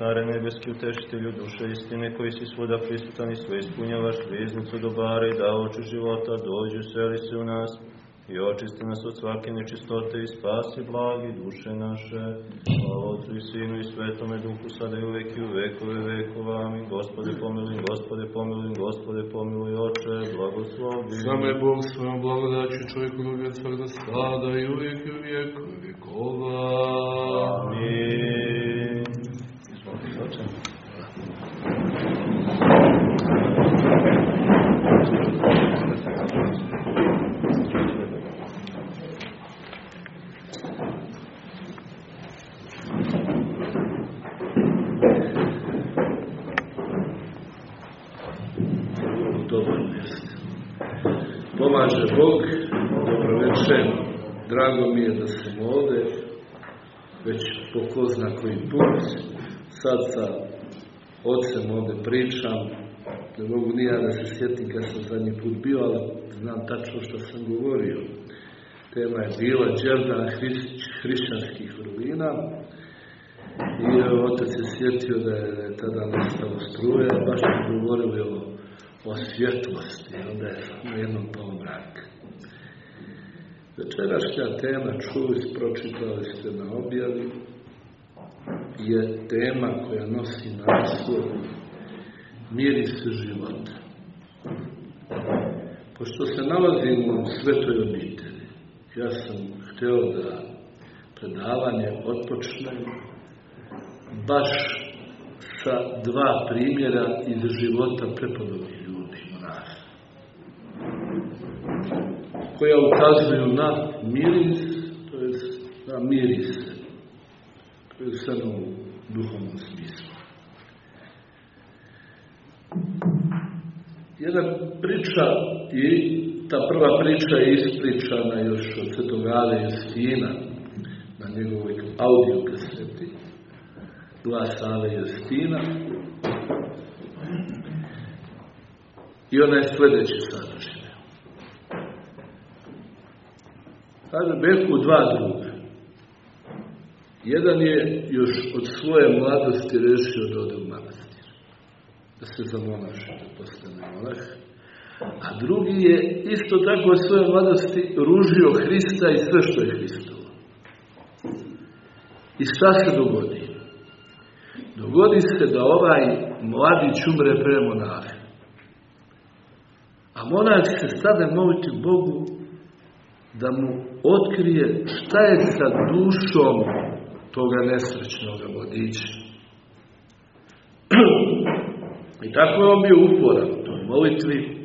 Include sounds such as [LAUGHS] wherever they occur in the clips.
Care nebeski utešitelju duše istine, koji si svuda prisutan i sve ispunjavaš riznicu dobara i davoču života, dođu, seli se u nas i očisti nas od svake nečistote i spasi blagi duše naše. Hvala Otcu i Sinu i Svetome Duhu, sada i uvek i u vekove vekova. Amin. Gospode pomiluj, Gospode pomiluj, Gospode pomiluj, Oče, blagoslovi. Samo je Bog svojom blagodaću čovjeku ljubio tvrdo sada i uvijek i u vekove vekova. Amin. Oče. Dobro mjesto. Pomaže Bog, dobro večer. Drago mi je da sam ovdje, već po ko zna koji put. Sad sa ocem ovdje pričam. Ne mogu ni ja da se sjetim kad sam zadnji put bio, ali znam tačno što sam govorio. Tema je bila džerdan hrišćanskih vrlina. I evo, otac se sjetio da je tada nastalo struje, baš smo govorili o, o svjetlosti, onda je na jednom pao mrak. Večerašnja tema, čuli, pročitali ste na objavi, je tema koja nosi naslov miris života. Pošto se nalazimo u svetoj obitelji, ja sam htio da predavanje otpočne baš sa dva primjera iz života prepodobnih ljudi, monaha, koja ukazuju na miris, to je na mirise, to je sad u duhovnom smislu. Jedna priča i ta prva priča je ispričana još od Svetog Ale Justina na njegovoj audio kaseti glas Ale Justina i ona je sljedeće sadržine. Kaže, beku dva druga. Jedan je još od svoje mladosti rešio da ode u manastir. Da se zamonaši, da postane monah. A drugi je isto tako od svoje mladosti ružio Hrista i sve što je Hristovo. I šta se dogodi? Dogodi se da ovaj mladić umre pre monaha. A monah se stade moliti Bogu da mu otkrije šta je sa dušom toga nesrećnog mladića. [CLEARS THROAT] I tako je on bio uporan u toj molitvi.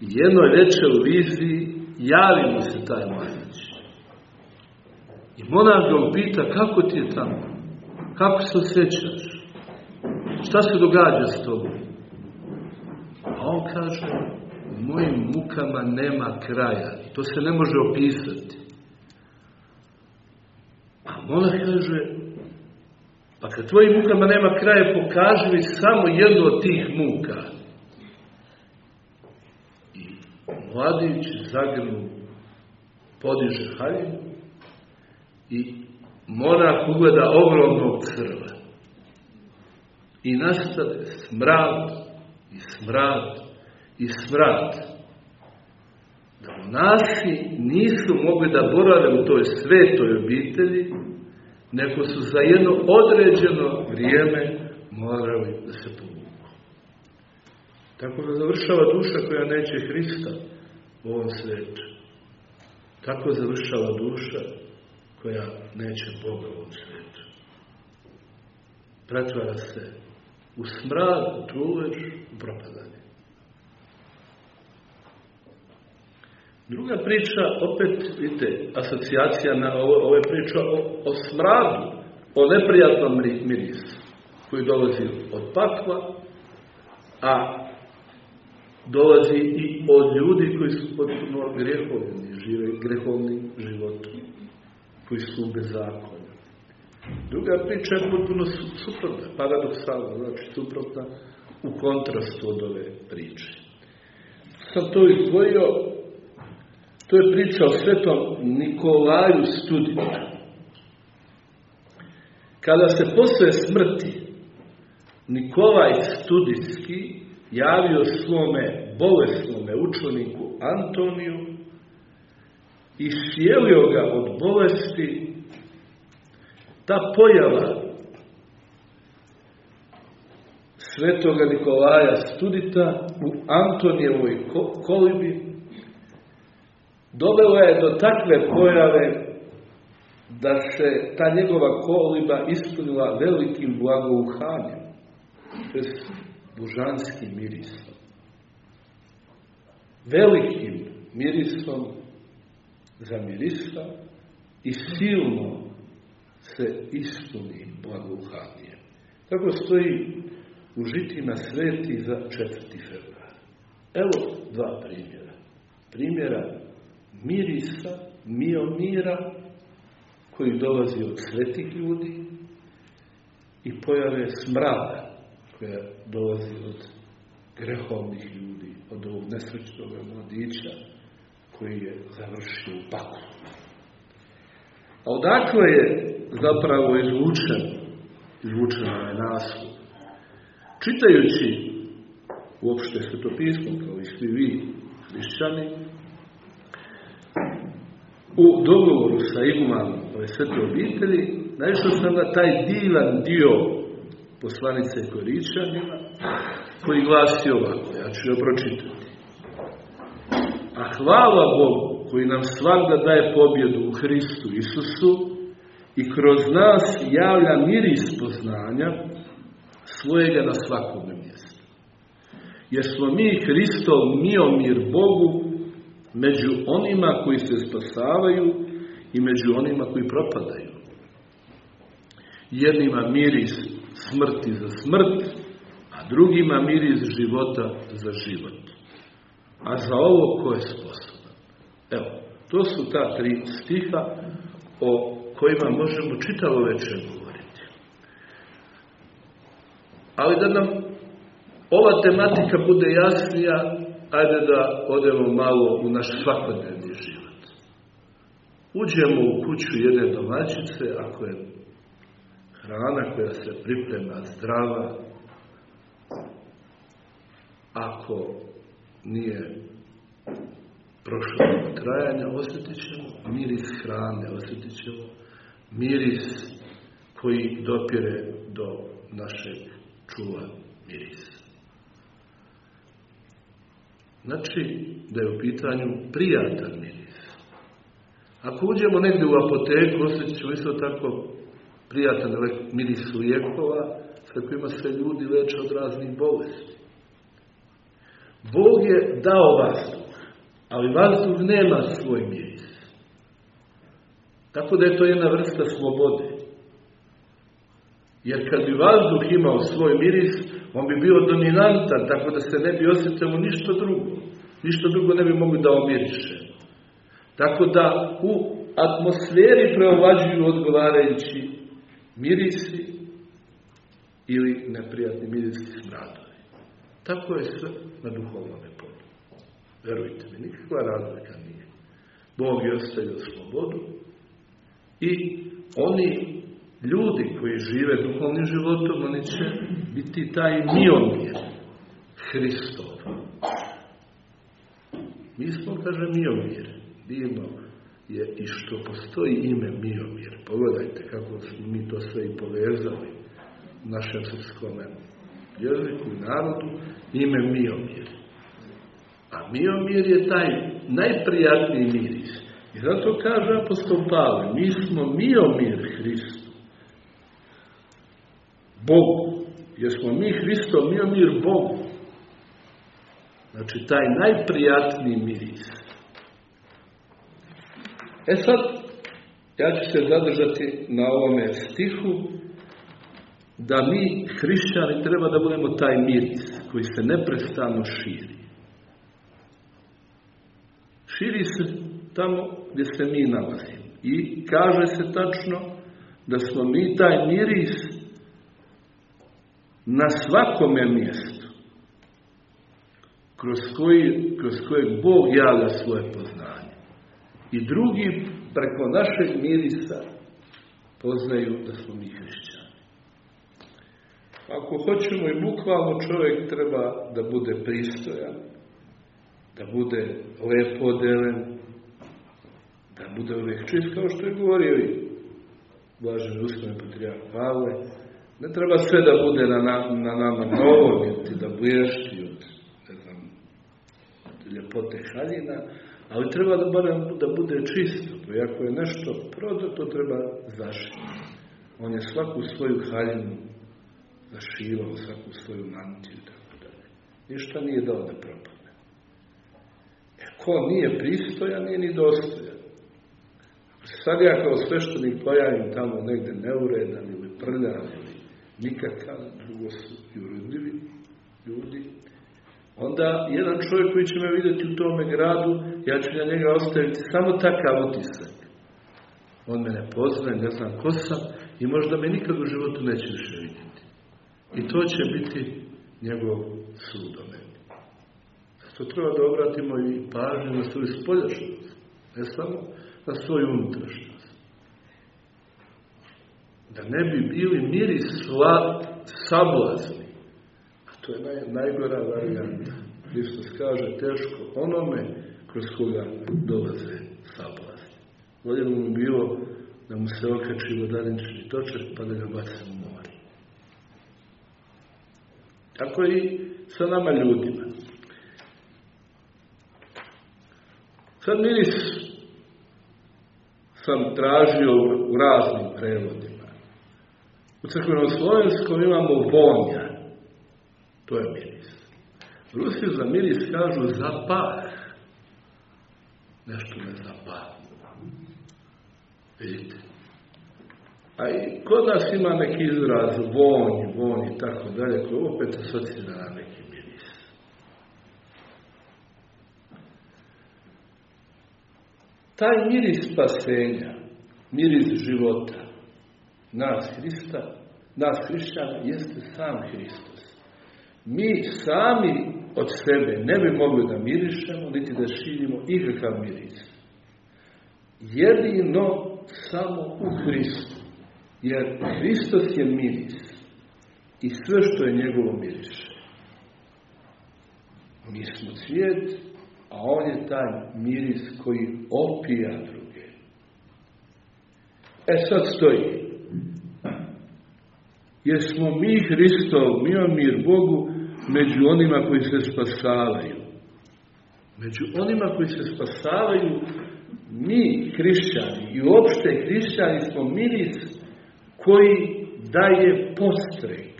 I jednoj reče u viziji, javi mu se taj mladić. I monah ga upita, kako ti je tamo? Kako se osjećaš? Šta se događa s tobom? A on kaže, mojim mukama nema kraja. To se ne može opisati. Monah kaže, pa kad tvojim mukama nema kraja, pokaži mi samo jednu od tih muka. I mladić zagrnu podiže haljinu i monah ugleda ogromnog crva. I nastane smrad i smrad i smrad. Da monasi nisu mogli da borave u toj svetoj obitelji, nego su za jedno određeno vrijeme morali da se povuku. Tako da završava duša koja neće Hrista u ovom svetu. Tako završava duša koja neće Boga u ovom svetu. Pretvara se u smrad, u u propadanje. Druga priča, opet, vidite, asocijacija na ovo, ovo je priča o, o smradu, o neprijatnom mirisu, koji dolazi od pakla, a dolazi i od ljudi koji su potpuno grehovni, žive grehovnim životom, koji su bez zakona. Druga priča je potpuno suprotna, paradoksalna, znači suprotna u kontrastu od ove priče. Sam to izdvojio, to je priča o svetom Nikolaju Studitu. Kada se posle smrti Nikolaj Studijski javio svome bolesnome učeniku Antoniju i sjelio ga od bolesti ta pojava svetoga Nikolaja Studita u Antonijevoj kolibi dovela je do takve pojave da se ta njegova koliba ispunila velikim blagouhanjem, to je božanskim mirisom. Velikim mirisom za mirisa i silno se ispuni blagouhanjem. Tako stoji u žitima sveti za četvrti februar. Evo dva primjera. Primjera mirisa, mira, koji dolazi od svetih ljudi i pojave smrada koja dolazi od grehovnih ljudi, od ovog nesrećnog mladića koji je završio u paklu. A odakle je zapravo izvučen, izvučen ovaj naslov? Čitajući uopšte svetopismo, kao i svi vi, hrišćani, u dogovoru sa igumanom ove svete obitelji, naišao sam na taj divan dio poslanice Koričanima, koji glasi ovako, ja ću joj pročitati. A hvala Bogu koji nam svakda daje pobjedu u Hristu Isusu i kroz nas javlja miris poznanja svojega na svakom mjestu. Jer smo mi Hristov mir Bogu među onima koji se spasavaju i među onima koji propadaju. Jednima miris smrti za smrt, a drugima miris života za život. A za ovo ko je sposoban? Evo, to su ta tri stiha o kojima možemo čitavo večer govoriti. Ali da nam ova tematika bude jasnija, ajde da odemo malo u naš svakodnevni život. Uđemo u kuću jedne domaćice, ako je hrana koja se priprema zdrava, ako nije prošlo trajanja, osjetit ćemo miris hrane, osjetit ćemo miris koji dopire do našeg čuva mirisa. Znači da je u pitanju prijatan miris. Ako uđemo negdje u apoteku, osjetit isto tako prijatan miris lijekova sa kojima se ljudi leče od raznih bolesti. Bog je dao vazduh, ali vazduh nema svoj miris. Tako da je to jedna vrsta slobode. Jer kad bi vazduh imao svoj miris, on bi bio dominantan, tako da se ne bi osjetilo ništa drugo. Ništa drugo ne bi mogli da omiriše. Tako da u atmosferi preovlađuju odgovarajući mirisi ili neprijatni mirisi smradovi. Tako je sve na duhovnom polju. Verujte mi, nikakva razlika nije. Bog je ostavio slobodu i oni ljudi koji žive duhovnim životom, oni će biti taj miomir Hristov. Mi smo, kaže, miomir. Divno je i što postoji ime miomir. Pogledajte kako smo mi to sve i povezali u našem srpskom jeziku i narodu, ime miomir. A miomir je taj najprijatniji miris. I zato kaže apostol Pavle, mi smo miomir Hrist. Bogu. Jer smo mi Hristo, mi mir Bogu. Znači, taj najprijatniji miris. E sad, ja ću se zadržati na ovome stihu, da mi, hrišćani, treba da budemo taj miris koji se neprestano širi. Širi se tamo gdje se mi nalazimo. I kaže se tačno da smo mi taj miris na svakome mjestu kroz, koji, kroz kojeg Bog javlja svoje poznanje. I drugi preko našeg mirisa poznaju da smo mi hrišćani. Ako hoćemo i bukvalno čovjek treba da bude pristojan, da bude lepo delen, da bude uvijek čist, kao što je govorio i blažen usmeni patrijarh Pavle. Ne treba sve da bude na, na, na nama novo, niti da blješti od, ne znam, ljepote haljina, ali treba da, bude, da bude čisto. Pa ako je nešto prodato, treba zašiti. On je svaku svoju haljinu zašivao, svaku svoju mantiju i tako dalje. Ništa nije dao da propadne. E, ko nije pristojan, nije ni dostojan. Sad ja kao sveštenik pojavim tamo negde neuredan ili prljan nikakav, drugo su i uredljivi ljudi, onda jedan čovjek koji će me vidjeti u tome gradu, ja ću na njega ostaviti samo takav utisak. On me ne poznaje, ne znam ko sam i možda me nikad u životu neće više vidjeti. I to će biti njegov sud o meni. Zato treba da obratimo i pažnju na svoju spoljašnost, ne samo na svoju unutrašnjost. Da ne bi bili miri sva sablazni. A to je naj, najgora varijanta. Hristos kaže teško onome kroz koga dolaze sablazni. Volje mu bilo da mu se okači vodarinčni točak pa da ga baca u more. Tako i sa nama ljudima. Sad miris sam tražio u raznim prevodima. U crkvenom slovenskom imamo vonja. To je miris. Rusi za miris kažu zapah. Nešto me zapah. Vidite. A i kod nas ima neki izraz vonj, vonj i tako dalje, koji opet asocira na neki miris. Taj miris spasenja, miris života, nas Hrista, nas hrišćana, jeste sam Hristos. Mi sami od sebe ne bi mogli da mirišemo, niti da širimo ikakav miris. Jedino samo u Hristu. Jer Hristos je miris. I sve što je njegovo miriše. Mi smo cvijet, a on je taj miris koji opija druge. E sad stoji. Jesmo mi Hristov, mi mir Bogu, među onima koji se spasavaju. Među onima koji se spasavaju, mi hrišćani i uopšte hrišćani smo miris koji daje postrek,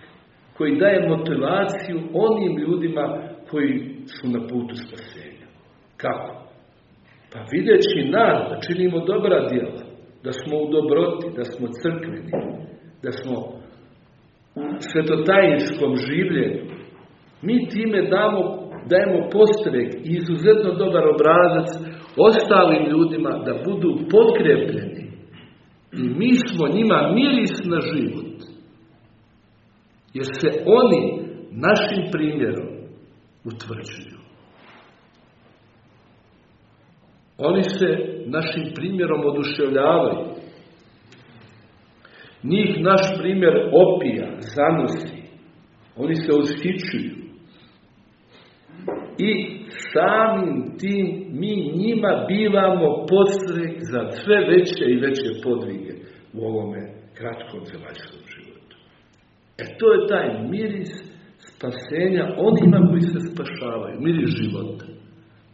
koji daje motivaciju onim ljudima koji su na putu spasenja. Kako? Pa videći nas da činimo dobra djela, da smo u dobroti, da smo crkveni, da smo u svetotajinskom življenju, mi time damo, dajemo postrek i izuzetno dobar obrazac ostalim ljudima da budu potkrepljeni. I mi smo njima miris na život. Jer se oni našim primjerom utvrđuju. Oni se našim primjerom oduševljavaju. Njih naš primjer opija, zanosi. Oni se ushićuju. I samim tim mi njima bivamo podstrek za sve veće i veće podvige u ovome kratkom zemaljskom životu. E to je taj miris spasenja onima koji se spašavaju, miris života.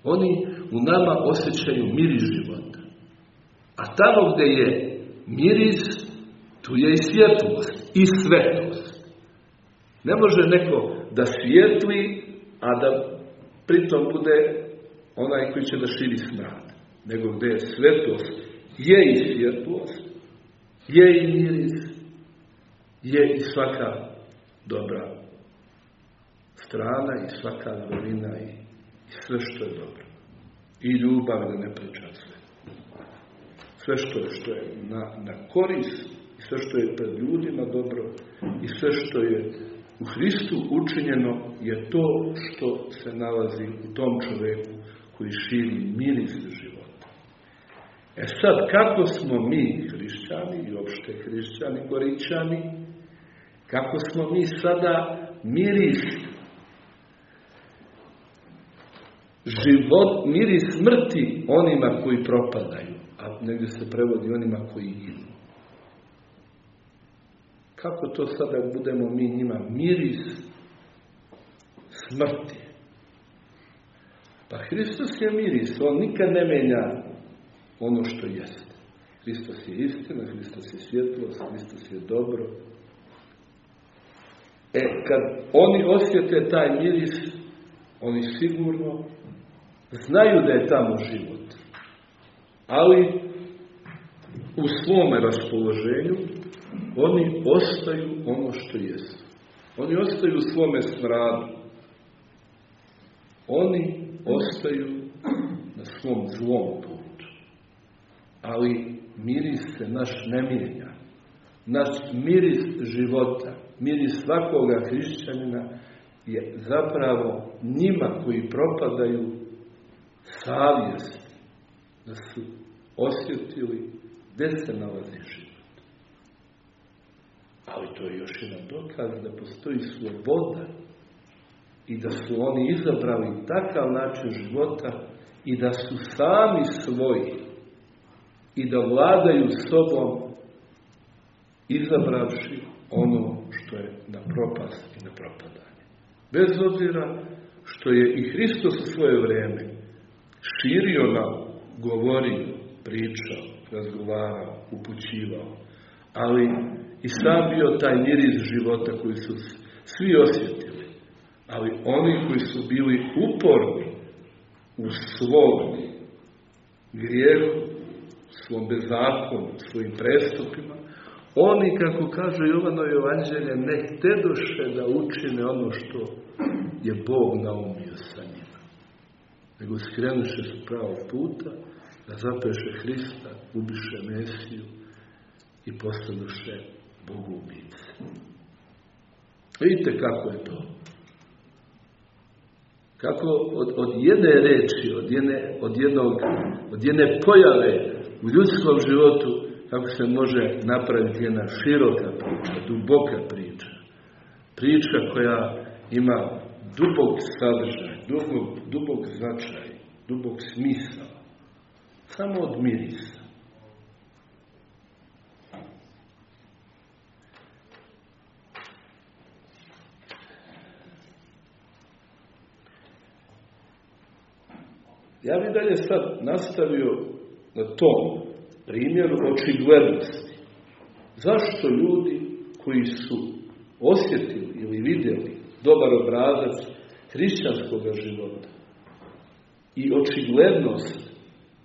Oni u nama osjećaju miris života. A tamo gdje je miris, tu je i svjetlost, i svetost. Ne može neko da svijetli, a da pritom bude onaj koji će da širi smrad. Nego gdje je svetost, je i svjetlost, je i miris, je i svaka dobra strana i svaka dolina i, i sve što je dobro. I ljubav da ne priča sve. Sve što što je na, na koris i sve što je pred ljudima dobro i sve što je u Hristu učinjeno je to što se nalazi u tom čovjeku koji širi miris života. E sad, kako smo mi hrišćani i opšte hrišćani, koričani, Kako smo mi sada miris život, miris smrti onima koji propadaju, a negdje se prevodi onima koji idu. Kako to sada budemo mi njima miris smrti? Pa Hristos je miris, on nikad ne menja ono što jeste. Hristos je istina, Hristos je svjetlost, Hristos je dobro. E, kad oni osjete taj miris, oni sigurno znaju da je tamo život. Ali u svome raspoloženju oni ostaju ono što jesu. Oni ostaju u svome smradu. Oni ostaju na svom zlom putu. Ali miris se naš ne mijenja. Naš miris života, miris svakoga hrišćanina je zapravo njima koji propadaju savjest da su osjetili gdje se nalazi život. Ali to je još jedan dokaz da postoji sloboda i da su oni izabrali takav način života i da su sami svoji i da vladaju sobom izabravši ono što je na propast i na propadanje. Bez obzira što je i Hristos u svoje vrijeme širio nam, govorio, pričao, razgovarao, upućivao, ali i bio taj miris života koji su svi osjetili. Ali oni koji su bili uporni u svom grijehu, svom bezakonu, svojim prestupima, oni, kako kaže Jovano Evanđelje, ne htedoše da učine ono što je Bog naumio sa njima. Nego skrenuše su pravo puta, da zapeše Hrista, ubiše Mesiju i postanuše Bogu ubice. Vidite kako je to. Kako od, od jedne reči, od jedne, od, jednog, od jedne pojave u ljudskom životu, kako se može napraviti jedna široka priča, duboka priča. Priča koja ima dubog sadržaj, dubog, dubog značaj, dubog smisao. Samo od mirisa. Ja bih dalje sad nastavio na tom primjeru očiglednosti. Zašto ljudi koji su osjetili ili vidjeli dobar obrazac hrišćanskog života i očiglednost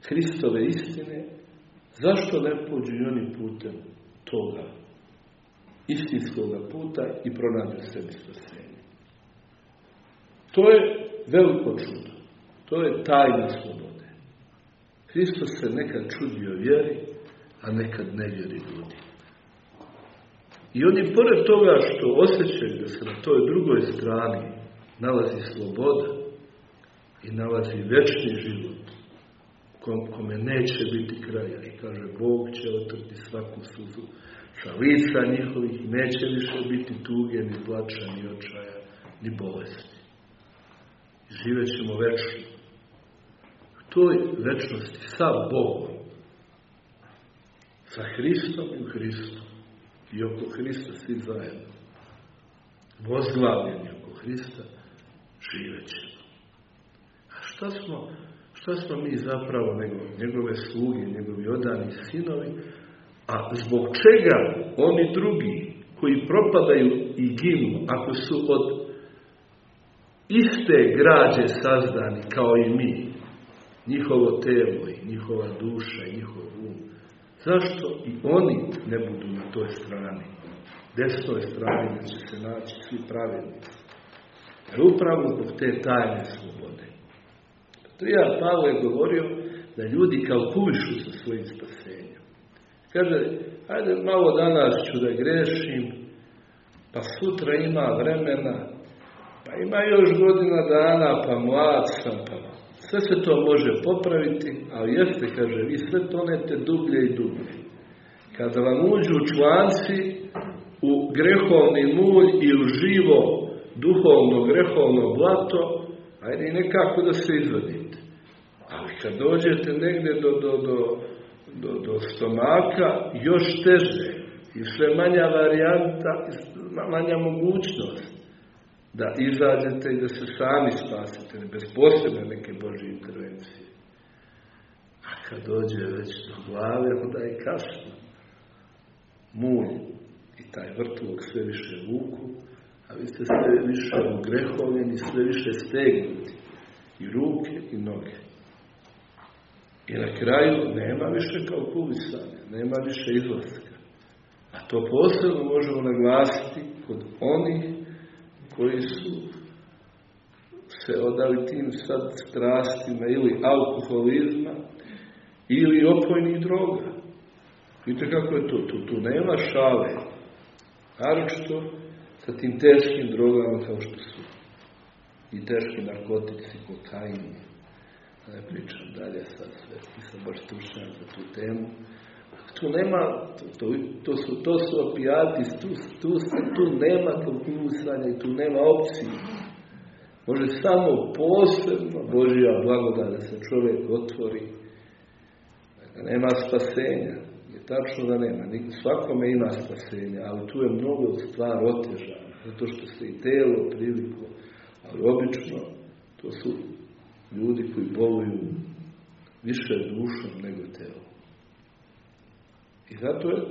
Hristove istine, zašto ne pođu i oni putem toga istinskoga puta i pronađu sebi spasenje? To je veliko čudo. To je tajna slobode. Hristos se nekad čudio vjeri, a nekad ne vjeri ljudi. I oni, pored toga što osjećaju da se na toj drugoj strani nalazi sloboda i nalazi večni život, kome neće biti kraja. I kaže, Bog će otrti svaku suzu sa lica njihovih, neće više biti tuge, ni plača, ni očaja, ni bolesti. Živet ćemo večno toj večnosti sa Bogom, sa Hristom i u Hristu i oko Hrista svi zajedno, vozglavljeni oko Hrista, živećemo. A šta smo, šta smo mi zapravo nego njegove sluge, njegovi odani sinovi, a zbog čega oni drugi koji propadaju i ginu, ako su od iste građe sazdani kao i mi, njihovo telo i njihova duša i njihov um. Zašto i oni ne budu na toj strani? Desnoj strani gdje će se naći svi pravilnici. Jer upravo zbog te tajne slobode. Trija Pavle je govorio da ljudi kalkulišu sa svojim spasenjem. Kaže, ajde malo danas ću da grešim, pa sutra ima vremena, pa ima još godina dana, pa mlad sam, pa sve se to može popraviti, ali jeste, kaže, vi sve tonete dublje i dublje. Kada vam uđu članci u grehovni mulj i u živo duhovno grehovno blato, ajde i nekako da se izvadite. Ali kad dođete negdje do, do, do, do, do stomaka, još teže i sve manja varijanta, manja mogućnost da izađete i da se sami spasite, bez posebne neke Božje intervencije. A kad dođe već do glave, onda je kasno. Mulj i taj vrtlog sve više vuku, a vi ste sve više ugrehovljeni, sve više stegnuti. I ruke i noge. I na kraju nema više kao kuvisanja, nema više izlaska. A to posebno možemo naglasiti kod onih koji su se odali tim sad strastima ili alkoholizma ili opojnih droga. Vidite kako je to, tu, tu nema šale. Naročito sa tim teškim drogama kao što su i teški narkotici, kokain, ne pričam dalje sad sve, nisam baš stručnjak za tu temu. Tu nema, to, to, su, to su opijati, tu, tu, tu nema konkurisanja i tu nema opcije. Može samo posebno Božja blagoda da se čovjek otvori. Da nema spasenja. Je tačno da nema. Svakome ima spasenja, ali tu je mnogo stvar otežana. Zato što se i telo priliku, ali obično to su ljudi koji boluju više dušom nego telom. I zato je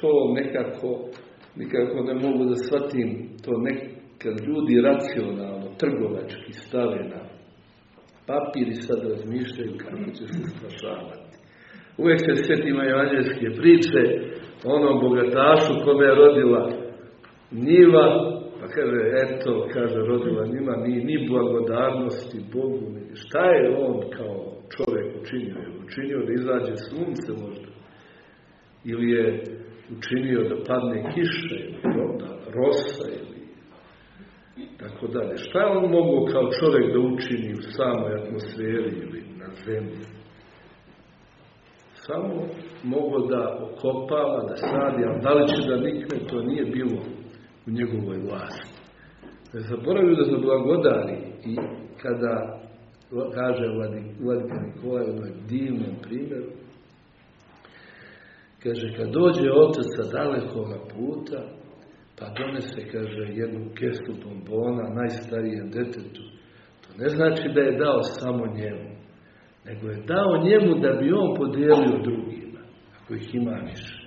to nekako, nikako ne mogu da shvatim to nekad ljudi racionalno, trgovački stave na papir i sad razmišljaju kako će se spašavati. Uvijek se sjetimo evanđelske priče onom bogatašu kome je rodila njiva, pa kaže, eto, kaže, rodila njima, ni, ni blagodarnosti Bogu, ni, šta je on kao čovjek učinio? Učinio da izađe sunce možda? Ili je učinio da padne kiša ili da rosa ili tako dalje. Šta je on mogu kao čovjek da učini u samoj atmosferi ili na zemlji? Samo mogo da okopava, da sadi, ali da li će da nikne, to nije bilo u njegovoj vlasti. Zaboravio da zablagodari i kada kaže Vladika Nikola u divnom primjeru, Kaže, kad dođe otac sa dalekoga puta, pa donese, kaže, jednu kestu bombona najstarijem detetu, to ne znači da je dao samo njemu, nego je dao njemu da bi on podijelio drugima, ako ih ima više.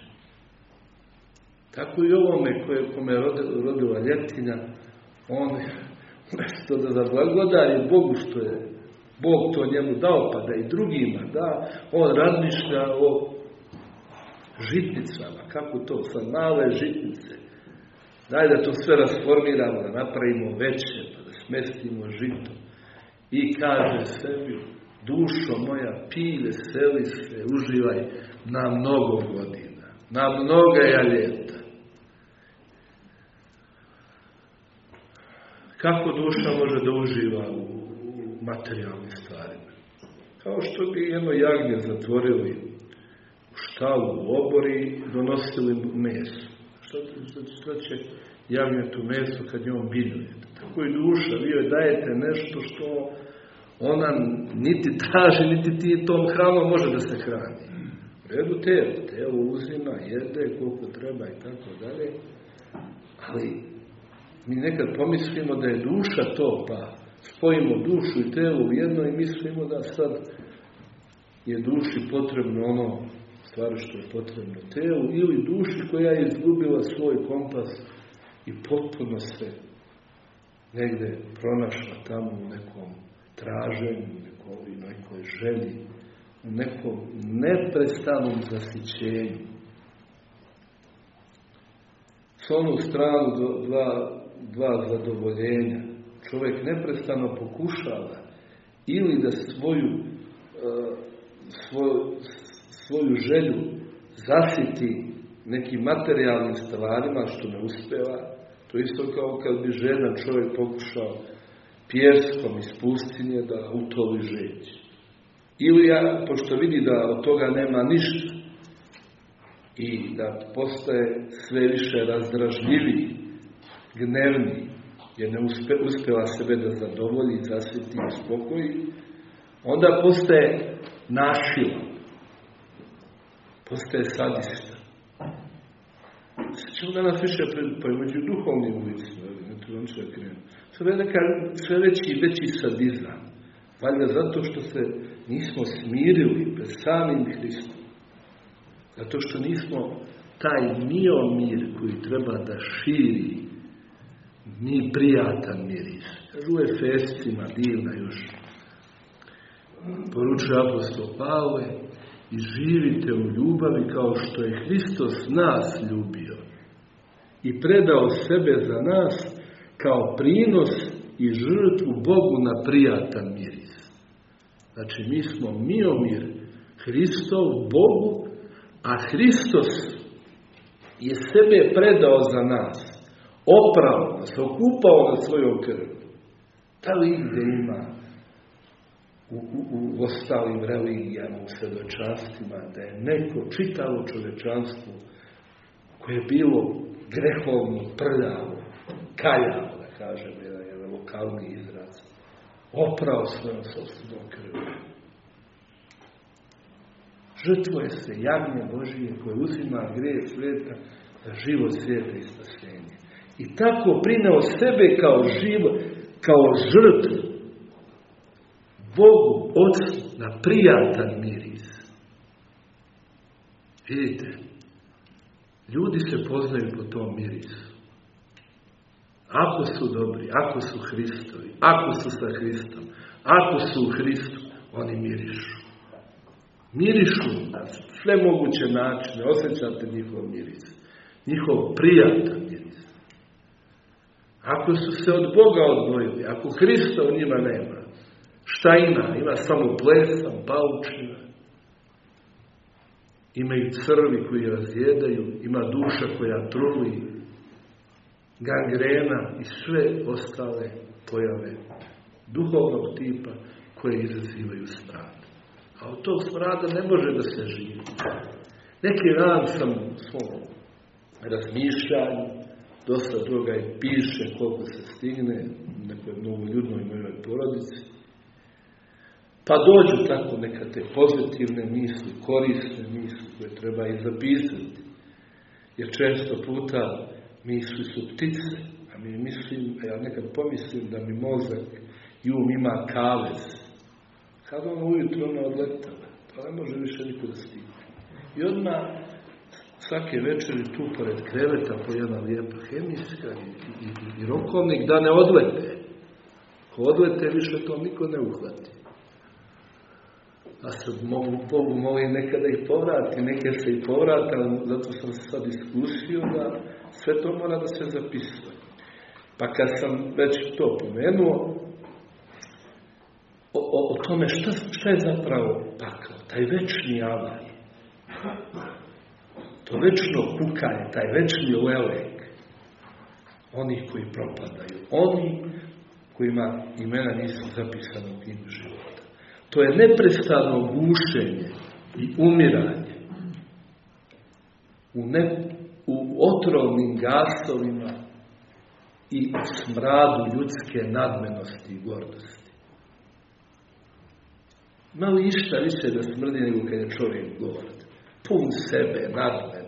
Tako i ovome koje, kome je rodila ljetinja, on umjesto da zablagodari Bogu što je Bog to njemu dao, pa da i drugima da, on razmišlja o žitnicama, kako to, sa male žitnice. Daj da to sve rasformiramo, da napravimo veće, pa da smestimo žito. I kaže sebi, dušo moja, pile, seli se, uživaj na mnogo godina, na mnoga ja ljeta. Kako duša može da uživa u, materijalnim stvarima? Kao što bi jedno jagnje zatvorili štalu obori donosili meso. Što, što će javljati u meso kad njom biljuje? Tako i duša, vi joj dajete nešto što ona niti traži, niti ti tom hranom može da se hrani. Redu telo, telo uzima, jede koliko treba i tako dalje. Ali mi nekad pomislimo da je duša to, pa spojimo dušu i telo u jedno i mislimo da sad je duši potrebno ono stvari što je potrebno telu ili duši koja je izgubila svoj kompas i potpuno se negde pronašla tamo u nekom traženju, u nekoj, nekoj želji, u nekom neprestanom zasićenju. S onu stranu dva, dva zadovoljenja. Čovjek neprestano pokušava ili da svoju, e, svoju, svoju želju zasiti nekim materijalnim stvarima što ne uspeva, to isto kao kad bi žena čovjek pokušao pjeskom iz pustinje da utovi žeć. Ili ja, pošto vidi da od toga nema ništa, i da postaje sve više razdražljiviji, gnevni, jer ne uspe, uspjela sebe da zadovolji, zasviti i uspokoji, onda postaje našila, postaje sadista. Sve ćemo danas više pa i među duhovnim ulicima, ne trebam se krenuti. Sve, neka, sve veći i veći sadizam. Valjda zato što se nismo smirili pred samim Hristom. Zato što nismo taj mio mir koji treba da širi mi prijatan miris. Kažu Efescima, divna još. Poručuje apostol Pavle i živite u ljubavi kao što je Hristos nas ljubio i predao sebe za nas kao prinos i žrtvu Bogu na prijatan miris. Znači, mi smo miomir Hristov Bogu, a Hristos je sebe predao za nas. Opravo nas, okupao na svojom krvi. Da li gdje ima u, u, u ostalim religijama, u svedočanstvima, da je neko čitalo čovečanstvo koje je bilo grehovno, prljavo, kaljavo, da kažem, jedan je lokalni izraz, oprao svojom sobstvenom krvi. Žrtvuje se jagnje Božije koje uzima grije sveta za život svijeta i spasenje. I tako prineo sebe kao život, kao žrtvu Bogu, Otcu, na prijatan miris. Vidite, ljudi se poznaju po tom mirisu. Ako su dobri, ako su Hristovi, ako su sa Hristom, ako su u Hristu, oni mirišu. Mirišu na sve moguće načine, osjećate njihov miris. Njihov prijatan miris. Ako su se od Boga odvojili, ako Hrista u njima nema, šta ima? Ima samo plesan, paučina. Imaju crvi koji razjedaju, ima duša koja truli, gangrena i sve ostale pojave duhovnog tipa koje izazivaju smrad. A od tog smrada ne može da se živi. Neki dan sam svom razmišljanju, dosta toga i piše koliko se stigne, nekoj mnogo ljudnoj mojoj porodici, pa dođu tako neka te pozitivne misli, korisne misli koje treba i zapisati. Jer često puta misli su ptice, a mi mislim, a ja nekad pomislim da mi mozak i um ima kavez. Kad ono ujutro ona odletala, to ne može više niko da stigne. I odmah svake večeri tu pored kreveta po jedna lijepa hemijska i, i, i, i rokovnik da ne odlete. Ko odlete, više to niko ne uhvati. A sad mogu Bogu molim nekada ih povrati, neke se i povrata, zato sam se sad iskusio da sve to mora da se zapisuje. Pa kad sam već to pomenuo, o, o, o tome šta, šta je zapravo pakao, taj večni avaj, to večno kukanje, taj večni lelek, onih koji propadaju, oni kojima imena nisu zapisane u knjigu. To je neprestano gušenje i umiranje u, ne, u otrovnim gasovima i smradu ljudske nadmenosti i gordosti. Malo išta više da smrdi nego kad je čovjek gord. Pun sebe, nadmen.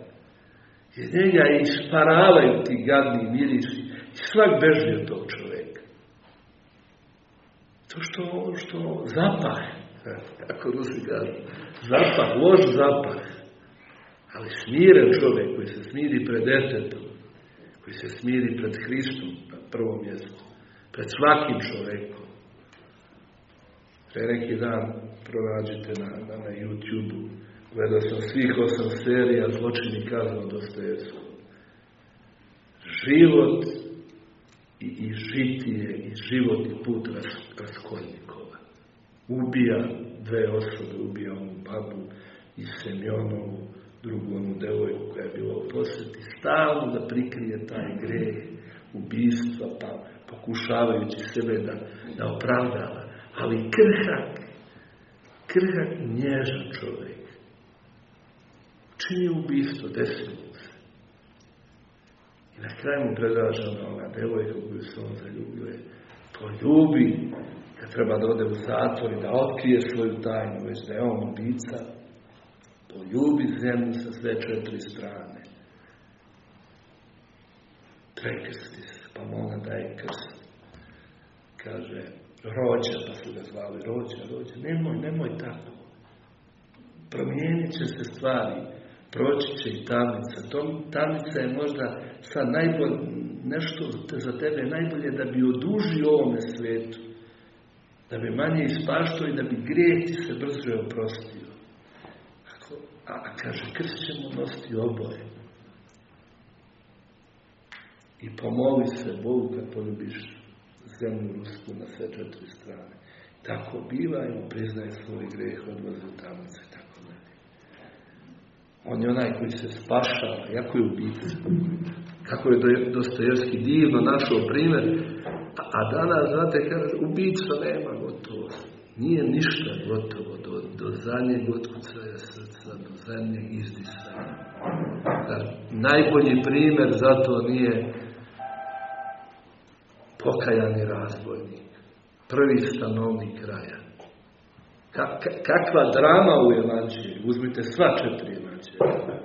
Jer njega isparavaju ti gadni mirisi. I svak beži od tog čovjeka. To što, što zapah, kako Rusi kažu, zapah, loš zapah. Ali smiren čovjek koji se smiri pred detetom, koji se smiri pred Hristom na prvom mjestu, pred svakim čovjekom. Pre neki dan pronađite na, na, na YouTube-u, gledao sam svih osam serija zločini kazno Dostojevskog. Život i, i žitije i život i put ras, Raskolnikova. Ubija dve osobe, ubija onu babu i Semjonovu, drugu onu devojku koja je bila u posjeti, stalno da prikrije taj greh ubijstva, pa pokušavajući sebe da, da opravdava. Ali krhak, krhak i nježan čovjek. čini ubistvo, desilo. I na kraju mu predlaža ona devojka koju se on zaljubio je, poljubi, kad treba da ode u zatvor i da otkrije svoju tajnu, već da je on ubica, poljubi zemlju sa sve četiri strane. Prekrsti se, pa mu ona daje krst. Kaže, rođa, pa su ga zvali, rođa, rođa, nemoj, nemoj tako. Promijenit će se stvari, proći će i tamnica. Tamnica je možda sad najbolje, nešto za tebe najbolje da bi odužio ovome svetu. Da bi manje ispaštao i da bi grijeh ti se brzo oprostio. Ako, a, a kaže, krst ćemo nositi oboje. I pomoli se Bogu kad poljubiš zemlju rusku na sve četiri strane. Tako biva i priznaje svoj grijeh, odlazi u tamnice i tako dalje. On je onaj koji se spašava, jako je ubica. Kako je Dostojevski divno našao primjer, a danas, znate, kaže, ubica nema gotovo. Nije ništa gotovo do, do zadnjeg otkucaja srca, do zadnjeg izdisanja. Najbolji primjer za to nije pokajani razbojnik, prvi stanovnik kraja. Ka, kakva drama u evanđelju, uzmite sva četiri evanđelja.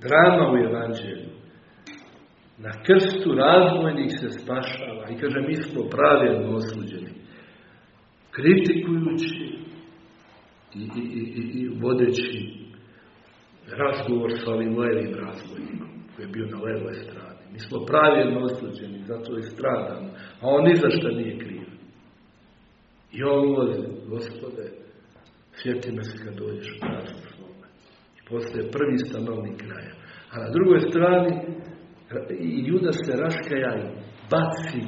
Drama u evanđelju. Na krstu razbojnik se spašava i kaže mi smo pravilno osuđeni. Kritikujući i, i, i, i vodeći razgovor sa ovim levim razbojnikom koji je bio na levoj strani. Mi smo pravilno osuđeni, zato i stradamo. A on ni za šta nije kriv. I on ulazi, gospode, sjeti me se kad dođeš u carstvo svome. I postaje prvi stanovnik kraja. A na drugoj strani i Juda se raškaja i baci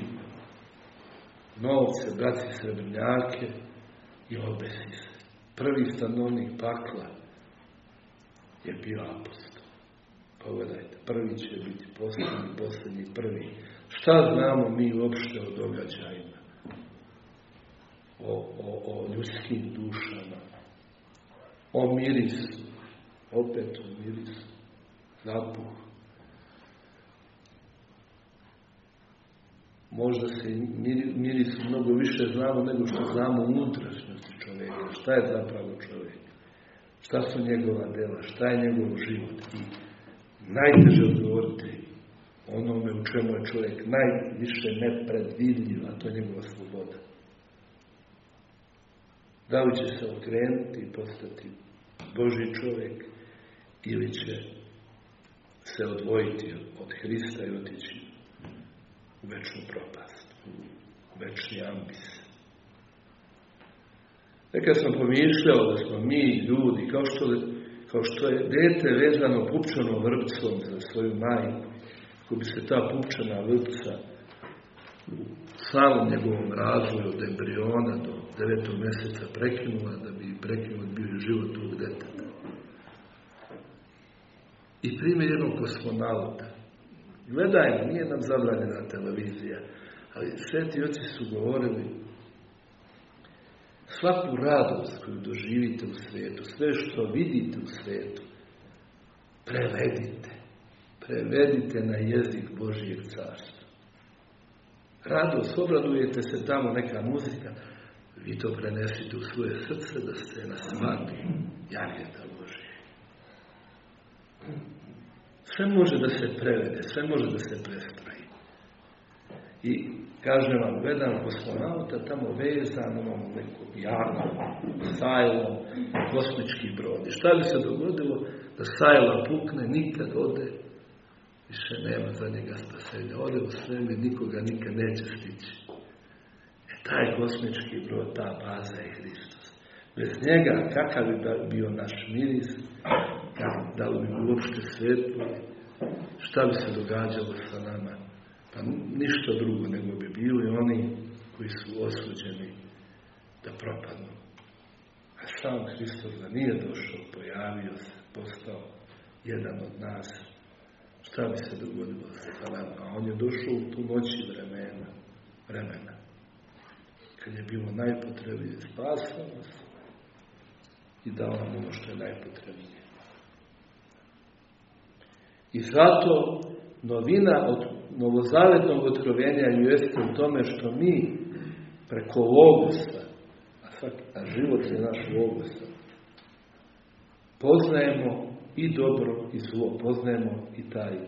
novce, baci srebrnjake i obesi se. Prvi stanovnik pakla je bio apostol. Pogledajte, prvi će biti posljednji, posljednji prvi. Šta znamo mi uopšte o događajima? O, o, o ljudskim dušama? O mirisu? Opet o mirisu. Zapuh. Možda se mirisu mnogo više znamo nego što znamo unutrašnjosti čovjeka. Šta je zapravo čovjek? Šta su njegova dela? Šta je njegov život? I najteže odgovoriti onome u čemu je čovjek najviše nepredvidljiv, a to je njegova sloboda. Da li će se okrenuti i postati Boži čovjek ili će se odvojiti od Hrista i otići u večnu propast, u večni ambis. Nekad sam pomišljao da smo mi ljudi, kao što, kao što je dete vezano pupčanom vrpcom za svoju majku, ko bi se ta pupčana vrpca u samom njegovom razvoju od embriona do devetog mjeseca prekinula, da bi prekinut bio život tog deteta. I primjer jednog kosmonauta. Gledajmo, nije nam zabranjena televizija, ali sveti oci su govorili svaku radost koju doživite u svijetu, sve što vidite u svijetu, prevedite. Prevedite na jezik Božijeg carstva. Radost, obradujete se tamo neka muzika, vi to prenesite u svoje srce da ste na svadbi Janjeta Božije. Sve može da se prevede, sve može da se prestroji. I kažem vam, gledam kosmonauta tamo vezan, imamo neko javno sajlo, kosmički brod. I šta bi se dogodilo da sajla pukne, nikad ode, više nema za njega spasenja. Ode u svemir, nikoga nikad neće stići. E taj kosmički brod, ta baza je Hristos. Bez njega, kakav bi bio naš miris, da li bi uopšte svetlo, šta bi se događalo sa nama? Pa ništa drugo nego bi bili oni koji su osuđeni da propadnu. A sam Hristos da nije došao, pojavio se, postao jedan od nas, šta bi se dogodilo sa nama? A on je došao u tu noći vremena, vremena, kad je bilo najpotrebnije, spasao nas i dao nam ono što je najpotrebnije. I zato novina od novozavetnog otkrovenja jeste u tome što mi preko logosa, a, život je naš logosa, poznajemo i dobro i zlo, poznajemo i taj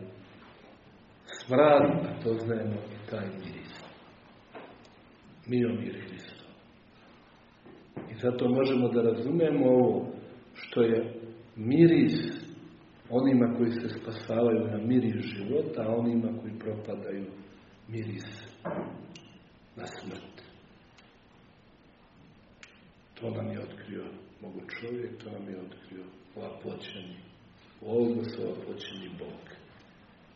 smrad, a poznajemo i taj miris. Miomir Hristo. I zato možemo da razumemo ovo što je miris onima koji se spasavaju na miris života, a onima koji propadaju miris na smrt. To nam je otkrio mogu čovjek, to nam je otkrio oapoćeni, Logos oapoćeni Bog.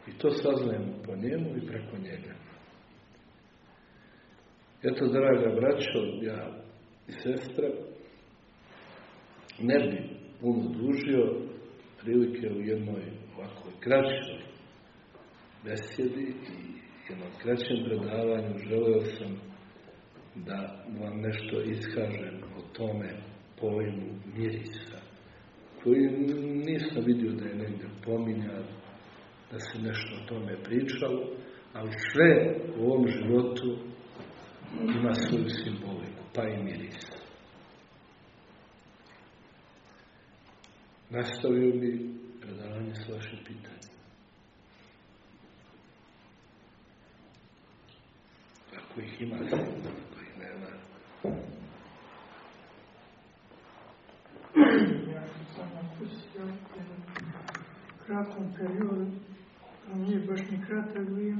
I to saznajemo po njemu i preko njega. Eto, draga braćo, ja i sestre, ne bi puno dužio prilike u jednoj ovakvoj kraćoj besjedi i jednom kraćem predavanju želeo sam da vam nešto iskažem o tome pojmu mirisa, koji nisam vidio da je negdje pominjao, da se nešto o tome pričalo, ali sve u ovom životu ima svoju simboliku, pa i miris. Nastavio bi predavanje s vašim pitanjem. Ako ih ima, ako ih nema. Ja sam samo pustio jedan kratom periodu, a nije baš ni kratak bio,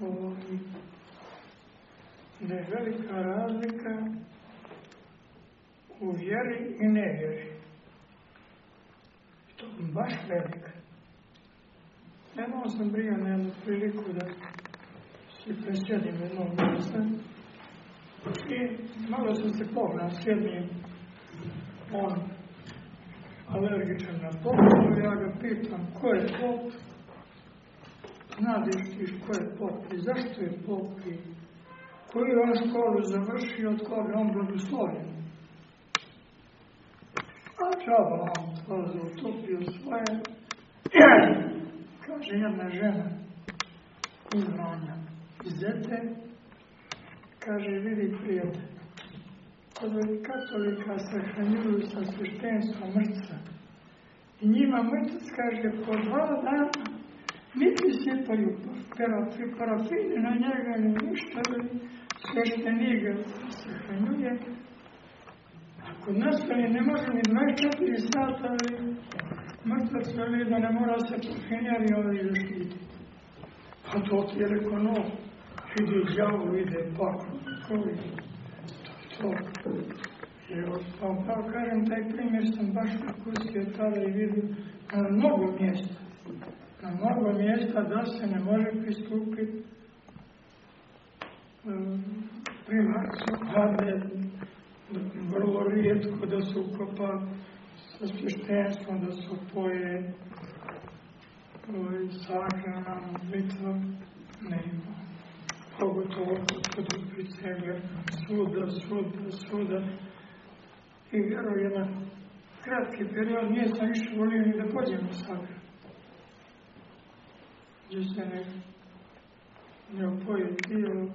ovo, da je velika razlika u vjeri i nevjeri. Baš velika. Jednom sam brio na jednu priliku da si presjedim jednog mjesta i malo sam se pognao s jednim on alergičan na pop, ja ga pitam ko je pop, znadiš ti ko je pop i zašto je pop i koju on školu završio, od koga on blagoslovljen. A čaba on to utopio svoje. Kaže jedna žena, izvronja, iz dete, kaže, vidi prijatelj, kod katolika se hranjuju sa sveštenstvom mrca. I njima mrtac kaže, po dva dana niti sipaju parafine na njega, ni ništa, sveštenik ga sahranjuje. Kod nas ali ne može ni 24 sata, ali mrtvac veli da ne mora se parfinjari ovaj da štiti. A to je rekao, no, ide djavo, ide paklo, koji to. Jer, pa pravo kažem, taj primjer sam baš propustio tada i vidio na mnogo mjesta. Na mnogo mjesta da se ne može pristupiti primarcu, hlade, vrlo rijetko da se ukopa sa svještenstvom, da se poje ovaj, molitva, ne ima. Pogotovo kod Uprice, svuda, svuda, svuda. I vjerujem, jedan kratki period nije sam više volio ni da pođem u sabir. Gdje se ne, ne opoje tijelo,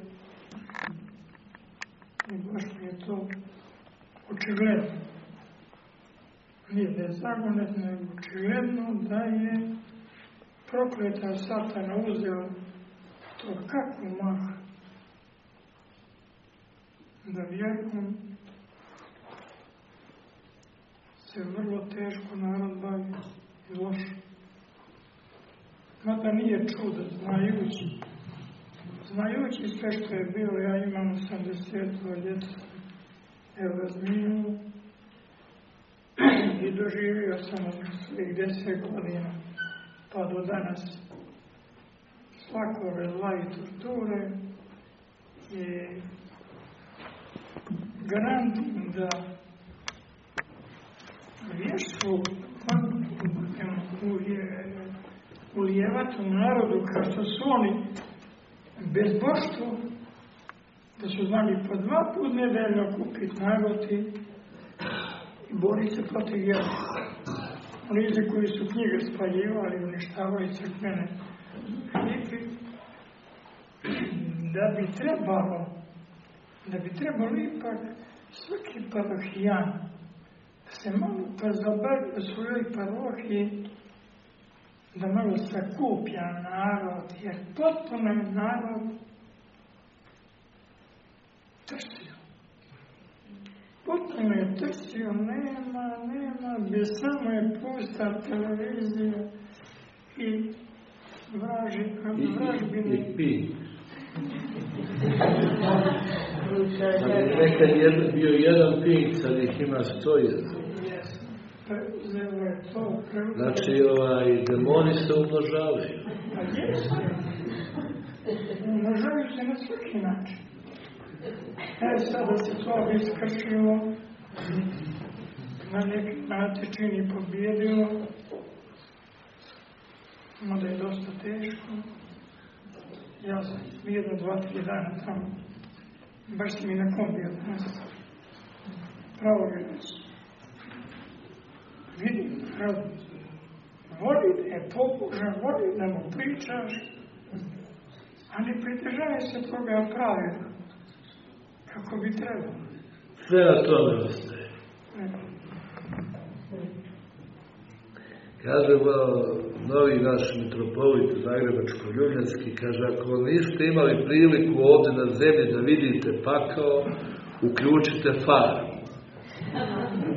i baš mi je to očigledno. Nije zagonet, nego očigledno da je prokleta satana uzeo to kako maha da vjerkom se vrlo teško narod bavi i lošo. Mada nije čudo, znajući Znajući sve što je bilo, ja imam 80 djeca, evo razminulo, [CLEARS THROAT] i doživio sam od svih deset godina, pa do danas, svakove i torture, i garantim da vještvo ulijevati u narodu kao što su oni bezboštvo, da su znali po dva put nedeljno kupiti nagoti i boriti se protiv vjera. oni koji su knjige spaljivali, uništavaju crkvene knjige, da bi trebalo, da bi trebalo ipak svaki parohijan se malo pozabavi u svojoj parohiji da malo sakuplja narod, jer potpuno je narod trsio. Potpuno je trsio, nema, nema, gdje samo je pusta televizija i vraži, vražbine. I, i pi. Nekad je bio jedan pink, sad ih ima sto jedan. Znači, ovaj, demoni se umnožavaju. Umnožavaju se na svaki način. E, sada se to iskršilo, na neki način i pobjedilo, mada je dosta teško. Ja sam jedno, dva, tri dana tamo, baš mi na kom bio? Danas. Pravo vjernicu vidim narod, voli da je pokužan, voli da mu pričaš, a ne se toga pravila, kako bi trebalo. Sve na tome ostaje. Kaže novi naš mitropolit Zagrebačko-Ljubljanski, kaže, ako niste imali priliku ovdje na zemlji da vidite pakao, uključite faru.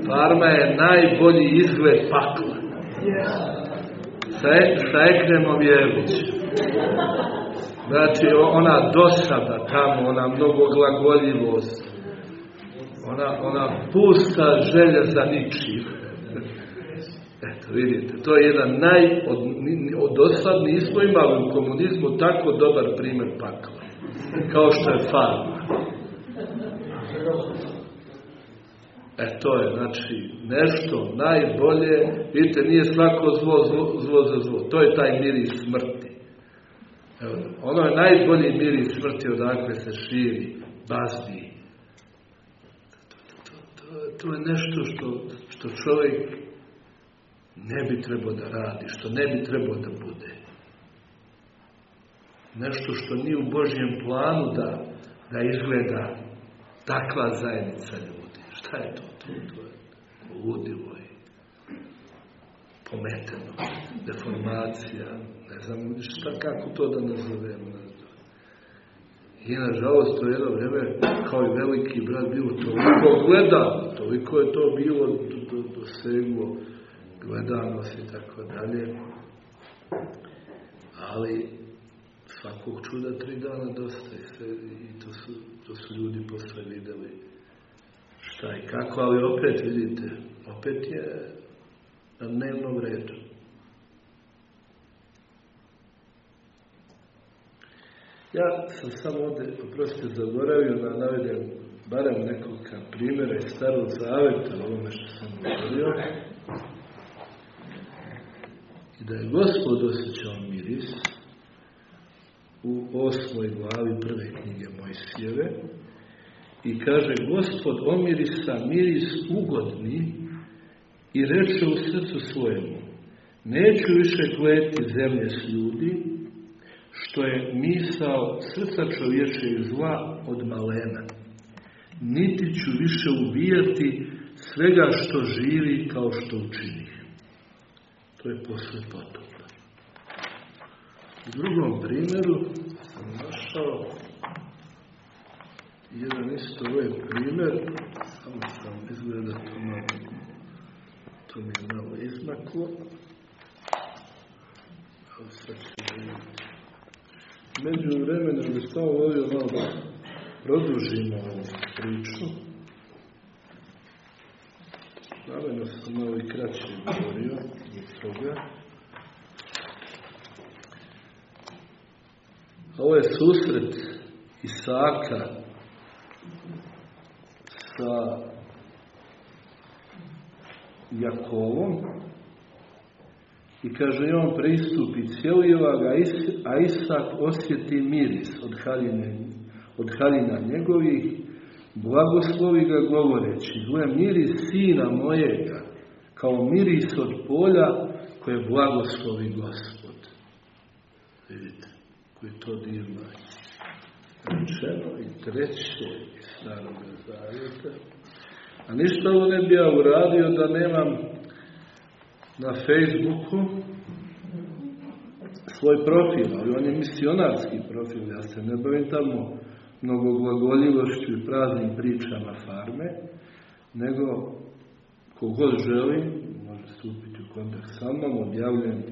Farma je najbolji izgled pakla. Sa, sa Ekremom Jević. Znači, ona dosada tamo, ona mnogoglagoljivost, ona, ona pusta želja za ničim. [LAUGHS] Eto, vidite, to je jedan naj... Od, od dosad nismo imali u komunizmu tako dobar primjer pakla. Kao što je farma. E to je, znači, nešto najbolje, vidite, nije svako zlo, zlo, zlo za zlo, to je taj miris smrti. Ono je najbolji miris smrti odakle se širi, bazdi. To, to, je nešto što, što čovjek ne bi trebao da radi, što ne bi trebao da bude. Nešto što nije u Božjem planu da, da izgleda takva zajednica ljudi. Šta je to? To, to je ludilo i pometeno, deformacija, znam šta, kako to da nazovemo. I nažalost, to je jedno vreme, kao i veliki brat, bilo toliko gledano, toliko je to bilo do, do, seglo gledanost i tako dalje. Ali svakog čuda tri dana dosta i, sve, i to, su, to ljudi posle videli šta i kako, ali opet vidite, opet je na dnevnom redu. Ja sam samo ovdje, oprostite, zaboravio na naveden barem nekoliko primjera iz starog zaveta ovome što sam govorio. I da je gospod osjećao miris u osmoj glavi prve knjige Mojsijeve, i kaže, gospod omirisa miris ugodni i reče u srcu svojemu, neću više gledati zemlje s ljudi, što je misao srca čovječe zla od malena. Niti ću više ubijati svega što živi kao što učini. To je posle potopa. U drugom primjeru sam našao jedan isto ovaj primjer, samo sam izgleda to malo, to mi je malo izmaklo, ali sad ću vidjeti. Među vremenom bi samo volio malo da produžimo ovu priču. Namjerno sam malo i kraće govorio od toga. Ovo je susret Isaka sa Jakovom i kaže on pristupi cijeljiva ga, a Isak osjeti miris od haline, od halina njegovih, blagoslovi ga govoreći, gle miris sina mojega, kao miris od polja koje blagoslovi Gospod. Vidite, koji to divno rečeno i treće iz starog zavjeta. A ništa ovo ne bi ja uradio da nemam na Facebooku svoj profil, ali on je misionarski profil, ja se ne bavim tamo mnogo glagoljivošću i praznim pričama farme, nego kogod želi, može stupiti u kontakt sa mnom, objavljujem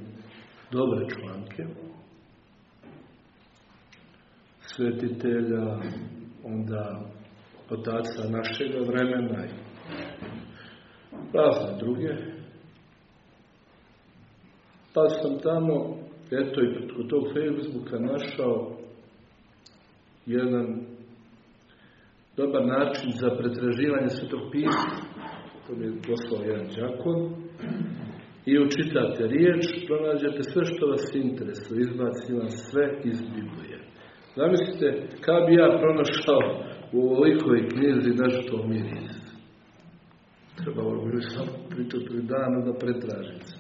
dobre članke, svetitelja, onda otaca našega vremena i razne druge. Pa sam tamo, eto i preko tog Facebooka našao jedan dobar način za pretraživanje svetog pisma. To mi je poslao jedan džakon. I učitate riječ, pronađete sve što vas interesuje, izbaci vam sve iz Biblije. Zamislite, kada bi ja pronašao u ovolikoj knjizi nešto miris. Trebalo bi samo tri dana da pretražim sve.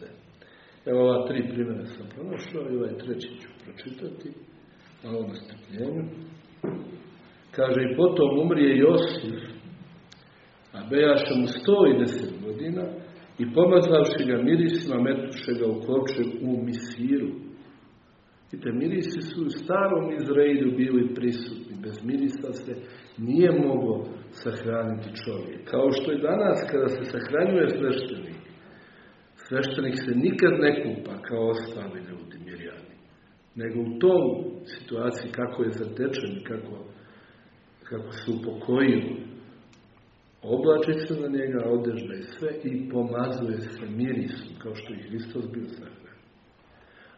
Evo ova tri primjera sam pronašao i ovaj treći ću pročitati. Na strpljenju. Kaže, i potom umrije Josif, a bejaše mu sto i deset godina, i pomazavši ga mirisima, metuše ga u kovčeg u Misiru. te mirisi su u starom Izraelju bili prisutni. Bez mirisa se nije moglo sahraniti čovjek. Kao što i danas kada se sahranjuje sveštenik, sveštenik se nikad ne kupa kao ostali ljudi mirjani. Nego u tom situaciji kako je zatečen kako, kako se upokojio, oblači se na njega, odežda i sve i pomazuje se mirisom, kao što je Hristos bio sahranjen.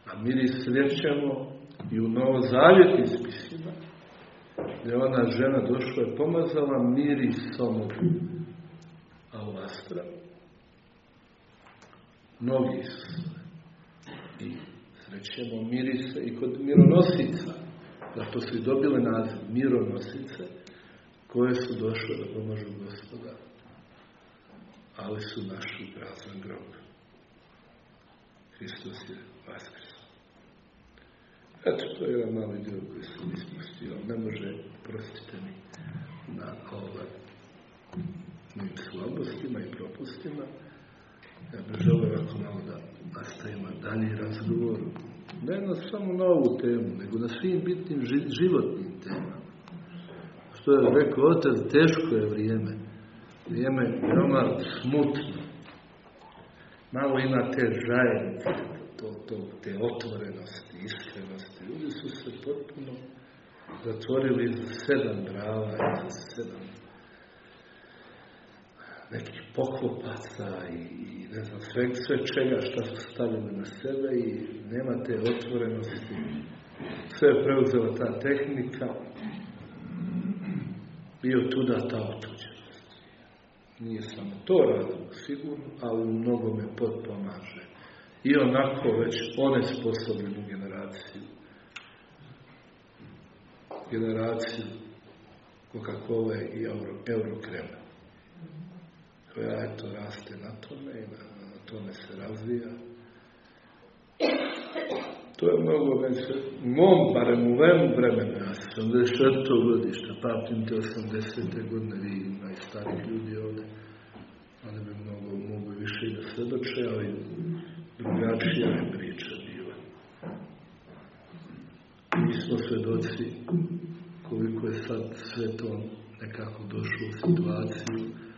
A miris srećemo i u novozavjetnim spisima, gdje ona žena došla i pomazala mirisom od alastra. Mnogi su i srećemo mirise i kod mironosica, zato su i dobile naziv mironosice, koje su došle da pomažu gospoda, ali su našu prazan grob. Hristos je vaskrs. Eto, to je jedan mali dio koji sam ispustio. Ne može, prostite mi, na ovaj mojim slabostima i propustima. Ja bih želeo ovako malo da nastavimo dalje razgovor. Ne na samo na ovu temu, nego na svim bitnim životnim temama. Što je rekao otac, teško je vrijeme. Vrijeme je veoma smutno. Malo ima te žajenice, to, te otvorenosti, iskrenosti. Ljudi su se potpuno zatvorili za sedam brava za sedam nekih poklopaca i, i ne znam, sve, sve čega šta su stavljene na sebe i nema te otvorenosti. Sve je preuzela ta tehnika. Bio tuda ta otuđenost. Nije samo to radilo sigurno, ali u mnogome potpomaže i onako već onesposobljenu generaciju. Generaciju Coca-Cola i Euro. Koja eto raste na tome i na, tome se razvija. To je mnogo već, mom, barem u vemu vremena, ja sam 74. godišta, pamtim te 80. godine, vi najstariji ljudi ovdje, ali bi mnogo, mnogo više i da svedoče, ali drugačija je priča bila. Mi smo svedoci koliko je sad sve to nekako došlo u situaciju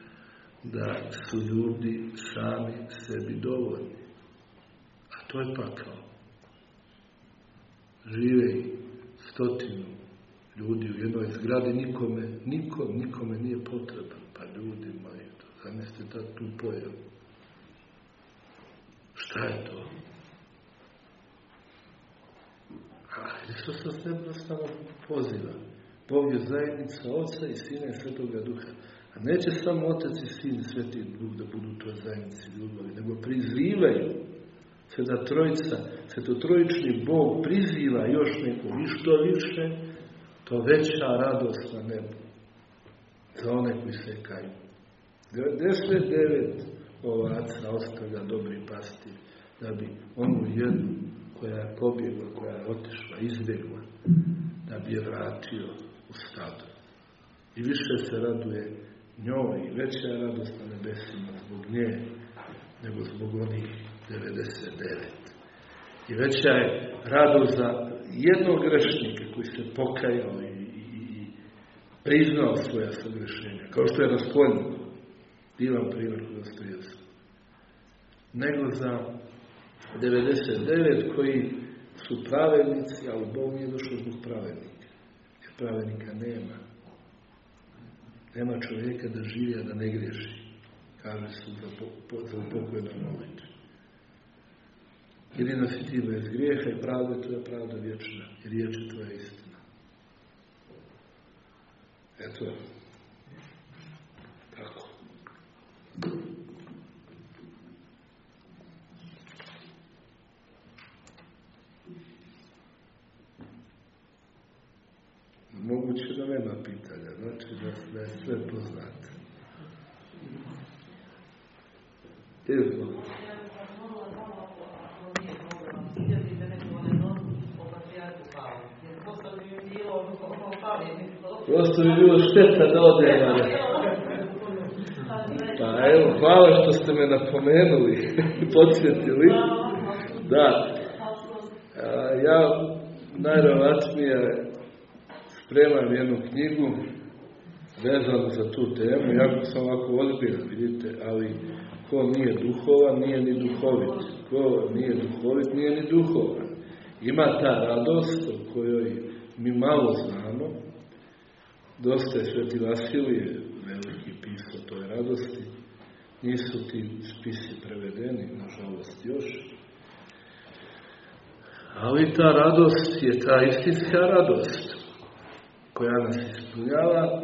da su ljudi sami sebi dovoljni. A to je pakao. Žive stotinu ljudi u jednoj zgradi, nikome, nikom, nikome nije potreban. Pa ljudi moji, zamislite da tu pojavu. Šta je to? A Hristos nas jednostavno poziva. Bog je zajednica Oca i Sina i Svetoga Duha. A neće samo Otac i Sin Sveti Duh da budu u toj zajednici ljubavi, nego prizivaju Sveta Trojica, Svetotrojični Bog priziva još neko i više, to veća radost na nebu za one koji se kaju. 99 ovaca ostavlja dobri pastir, da bi onu jednu koja je pobjegla, koja je otišla, izbjegla, da bi je vratio u stadu. I više se raduje njoj veća je radost na nebesima zbog nje, nego zbog onih 99. I veća je radost za jednog grešnika koji se pokajao i, i, i priznao svoja sagrešenja, kao što je Raskolnik, divan primjer Dostojevstva, nego za 99 koji su pravednici, ali Bog nije došao zbog pravednika. Jer pravednika nema. Nema čovjeka da živi, a da ne griješi. Kaže su za, po, za upokojno molitve. Jedino si ti bez grijeha i pravda tvoja pravda vječna. I riječ je tvoja istina. Eto. Tako. Moguće da nema pitanja, znači da, da je sve poznato. Izvolite. Prosto bi bilo šteta da ode Pa evo, hvala što ste me napomenuli, podsjetili. Da. A, ja najvjerovatnije spremam jednu knjigu vezanu za tu temu, jako sam ovako ozbiljan, vidite, ali ko nije duhovan, nije ni duhovit. Ko nije duhovit, nije ni duhovan. Ima ta radost o kojoj mi malo znamo. Dosta je Sveti Vasilije, veliki pisao toj radosti. Nisu ti spisi prevedeni, nažalost, još. Ali ta radost je ta istinska radost koja nas ispunjava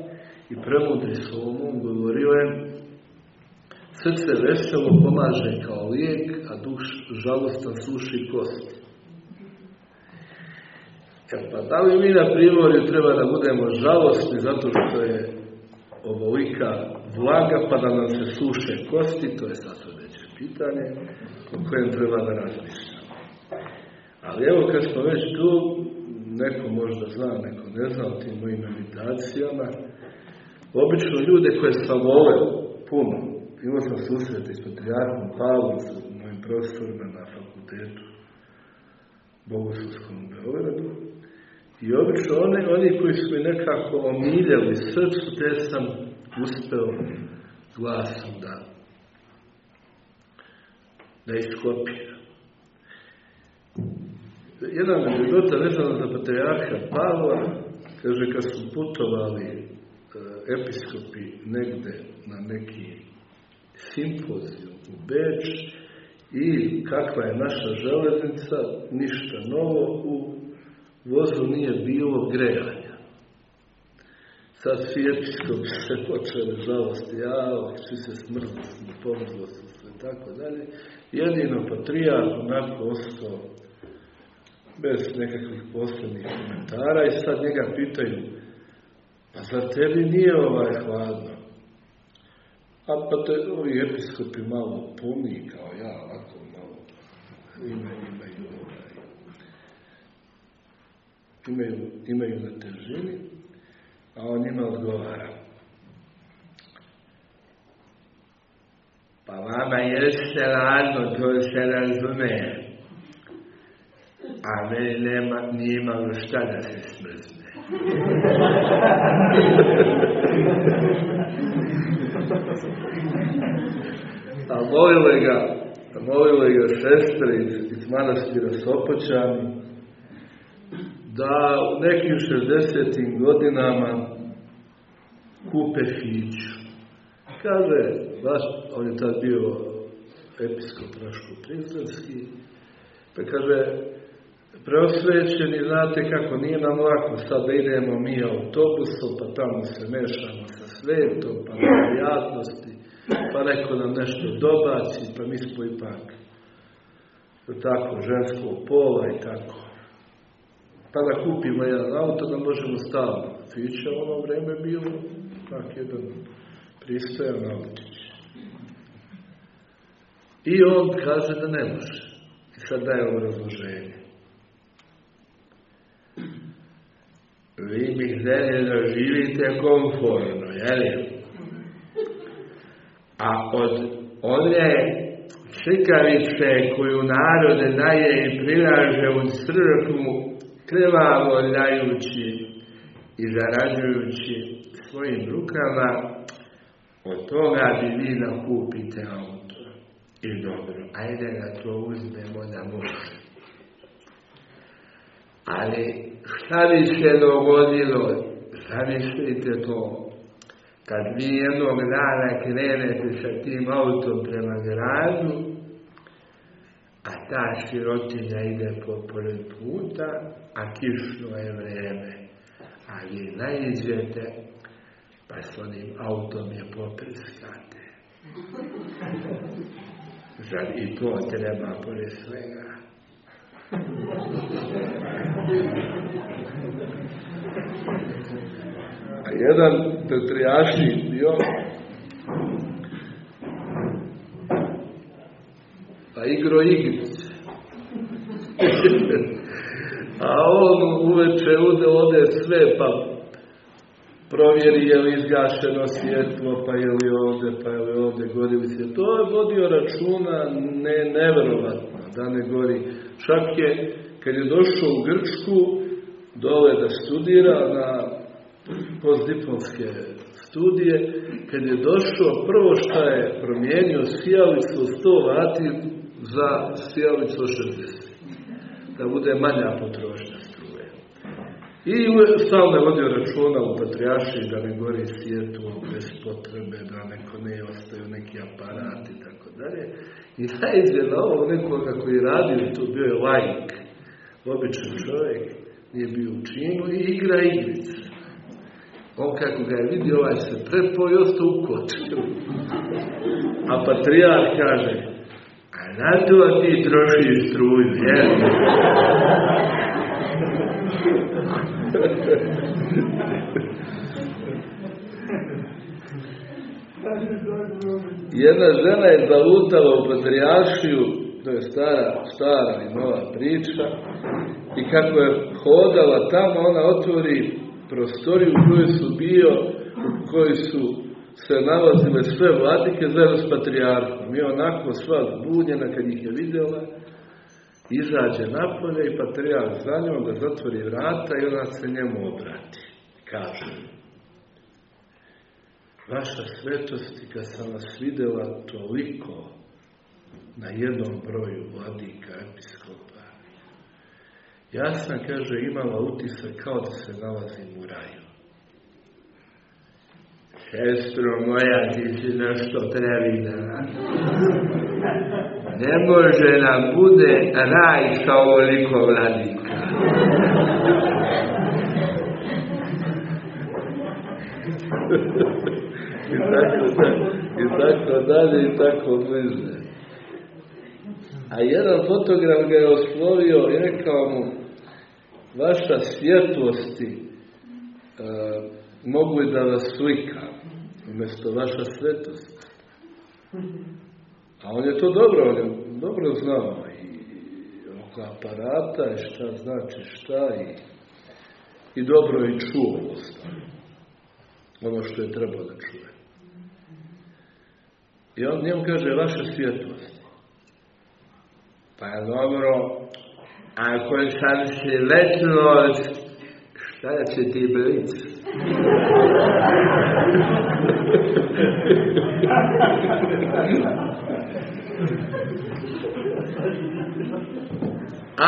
i premudri Solomon govorio je Srce veselo pomaže kao lijek, a duš žalostan suši kosti. E pa da li mi na primorju treba da budemo žalostni zato što je ovolika vlaga pa da nam se suše kosti, to je sad sljedeće pitanje o kojem treba da razmišljamo. Ali evo kad smo već tu, neko možda zna, neko ne zna o tim mojim meditacijama, obično ljude koje sam puno, imao sam susrete s Patriarhom Pavlom, sa mojim profesorima na fakultetu Bogoslovskom u Beogradu. I obično one, oni koji su mi nekako omiljali srcu, te sam uspeo glasom da da iskopiram. Jedan anegdota vezana za Patriarha Pavla, kaže kad su putovali e, episkopi negde na neki simpoziju u Beč i kakva je naša železnica, ništa novo, u vozu nije bilo grejanja. Sad svi episkopi se počeli žalosti, ja, svi se smrzli, pomrzlo su se tako dalje. Jedino patrijarh onako ostao bez nekakvih posebnih komentara i sad njega pitaju, pa zar tebi nije ovaj hladno? A pa te ovi episkopi malo puni kao ja, ovako malo imaju, imaju, ovaj, imaju, imaju na težini, a on njima odgovara. Pa vama jeste ladno, to se razume. A meni nema, nije imalo šta da se smrzne. [LAUGHS] a molile ga, molile ga sestre iz, iz manastira Sopoćani, da u nekim 60. godinama kupe fiću. Kaže, baš, on je tad bio episkop Raško-Prizrenski, pa kaže, preosvećeni, znate kako, nije nam lako, sad idemo mi autobusom, pa tamo se mešamo sa svetom, pa na prijatnosti, pa neko nam nešto dobaci, pa mi smo ipak tako, ženskog pola i tako. Pa da kupimo jedan auto, da možemo staviti. Fića u ono vreme bilo tak jedan pristojan autić. I on kaže da ne može. I sad daje obrazloženje. Vi mi htjeli da živite komfortno, jel? A od one čekavice koju narode daje i prilaže u crkvu, krvavo dajući i zarađujući svojim rukama, od toga bi vi nakupite auto. I dobro, ajde da to uzmemo da može. Ali šta bi se dogodilo, zamislite to, kad vi jednog dana krenete sa tim autom prema gradu, a ta sirotinja ide po pored puta, a kišno je vreme, a vi naiđete, pa s onim autom je poprskate. Zar i to treba pored svega? A jedan patrijaši bio pa igro igrice. [LAUGHS] A on uveče ude, ode sve, pa provjeri je li izgašeno svjetlo, pa je li ovdje, pa je li ovdje gori se. To je vodio računa ne, nevjerovatno, da ne gori. Čak je, kad je došao u Grčku, dole da studira na postdiplomske studije, kad je došao, prvo što je promijenio sijalicu 100 vati za sijalicu 60. Da bude manja potrošnja struje. I stalno je vodio računa u Patrijaši da ne gori svijetu bez potrebe, da neko ne ostaju neki aparat i tako dalje. I najde na ovo nekoga koji radi, to bio je lajk, običan čovjek, nije bio u činu i igra igrice. On kako ga je vidio, ovaj se prepo i ostao u koču. A patrijar kaže, a na to ti trošiš struju, jel? Jedna žena je zalutala u patrijaršiju, to je stara, stara i nova priča, i kako je hodala tamo, ona otvori prostoriju u su bio, u kojoj su se nalazile sve vladike zajedno s patrijarhom. I onako sva zbunjena kad ih je vidjela, izađe napolje i patrijarh za njom da zatvori vrata i ona se njemu obrati. Kaže, vaša svetosti kad sam vas vidjela toliko na jednom broju vladika, ja sam, kaže, imala utisak kao da se nalazim u raju. Sestro moja, ti si nešto previna. Ne može nam bude raj sa ovoliko vladika. I tako, i tako dalje, i tako bliže. A jedan fotograf ga je oslovio i rekao mu, vaša svjetlosti e, mogu i da vas slika umjesto vaša svetost. A on je to dobro, on je dobro znao i oko aparata i šta znači šta i, i dobro i čuo ono što je trebao da čuje. I on njemu kaže vaša svjetlost. Pa je dobro, ako sam si večnost, šta će ti blic?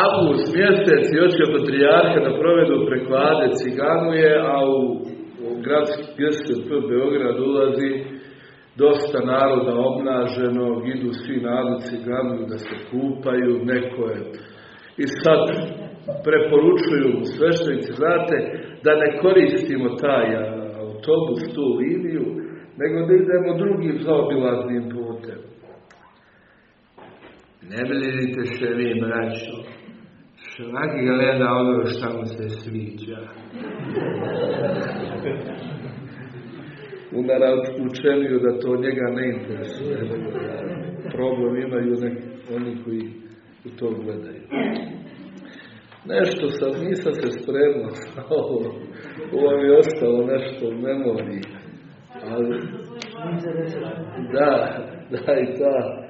Avgust mjesec i očeo patrijarha da provedu preklade ciganuje, a u, u gradski GSP Beograd ulazi dosta naroda obnaženog, idu svi narod ciganuju da se kupaju, neko je i sad preporučuju sveštenici, znate, da ne koristimo taj autobus, tu liniju, nego da idemo drugim zaobilaznim putem. Ne vidite se vi, braćo, svaki gleda ono što mu se sviđa. [LAUGHS] u učeniju da to njega ne interesuje. Problem imaju neki, oni koji u to gledaju. Nešto sad, nisam se spremao [LAUGHS] ovo, ovo mi je ostalo nešto u memoriji, ali da, da i ta,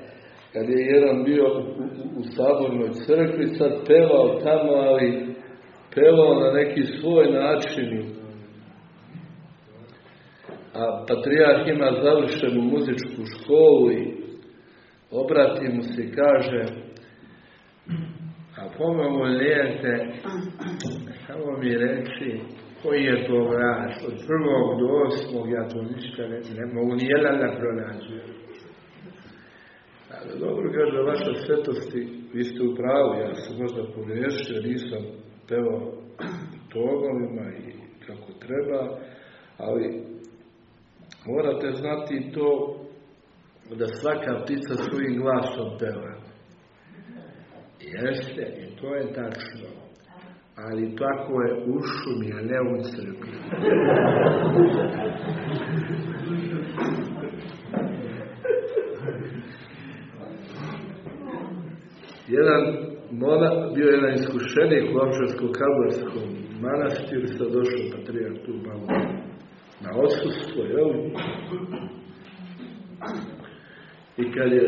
kad je jedan bio u, u, u sabornoj crkvi, sad pevao tamo, ali pevao na neki svoj način. A patrijarh ima završenu muzičku školu i obrati mu se i kaže a pomogu lijete. Samo mi reći koji je to vrat. Od prvog do osmog ja to ništa ne, ne mogu ni jedan da pronađu ali dobro kaže vaša svetosti vi ste u pravu ja sam možda pogriješio nisam pevao tonovima i kako treba ali morate znati to da svaka ptica svojim glasom peva. Jeste, i to je tačno. Ali tako je u šumi, a ne u crkvi. jedan mona, bio jedan iskušenik u Ovčarsko-Kabarskom manastiru, sad došao patrijak tu malo na odsustvo, jel? I kad je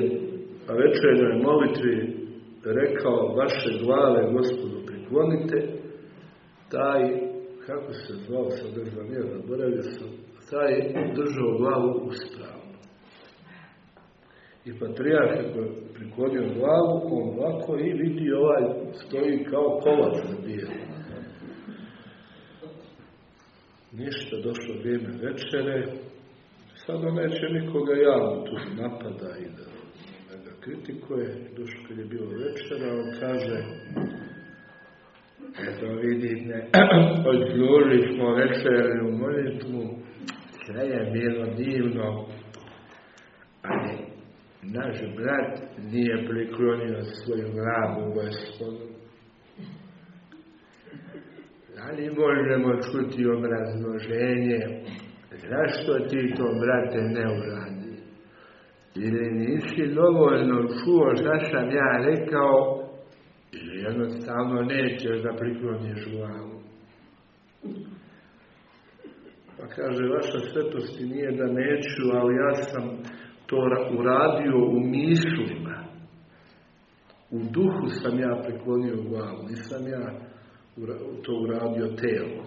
večernoj molitvi rekao vaše glave gospodu priklonite, taj, kako se zvao, sad ne zaboravio sam, taj držao glavu uspravno. I patrijarh je priklonio glavu, on ovako i vidi ovaj stoji kao kolac na bijelu. Ništa, došlo vrijeme večere, Sada neće nikoga javno tu napada i da, kritikuje. Došlo kad je bilo večera, on kaže eto vidite, [CLEARS THROAT] odglužili smo večernu molitvu, sve je bilo divno, ali naš brat nije priklonio svoju glavu gospodu. Da li možemo čuti obrazloženje zašto ti to, brate, ne uradi? Ili nisi dovoljno čuo šta sam ja rekao, ili jednostavno nećeš da prikloniš glavu. Pa kaže, vaša svetosti nije da neću, ali ja sam to uradio u mislima. U duhu sam ja priklonio glavu, nisam ja to uradio telo.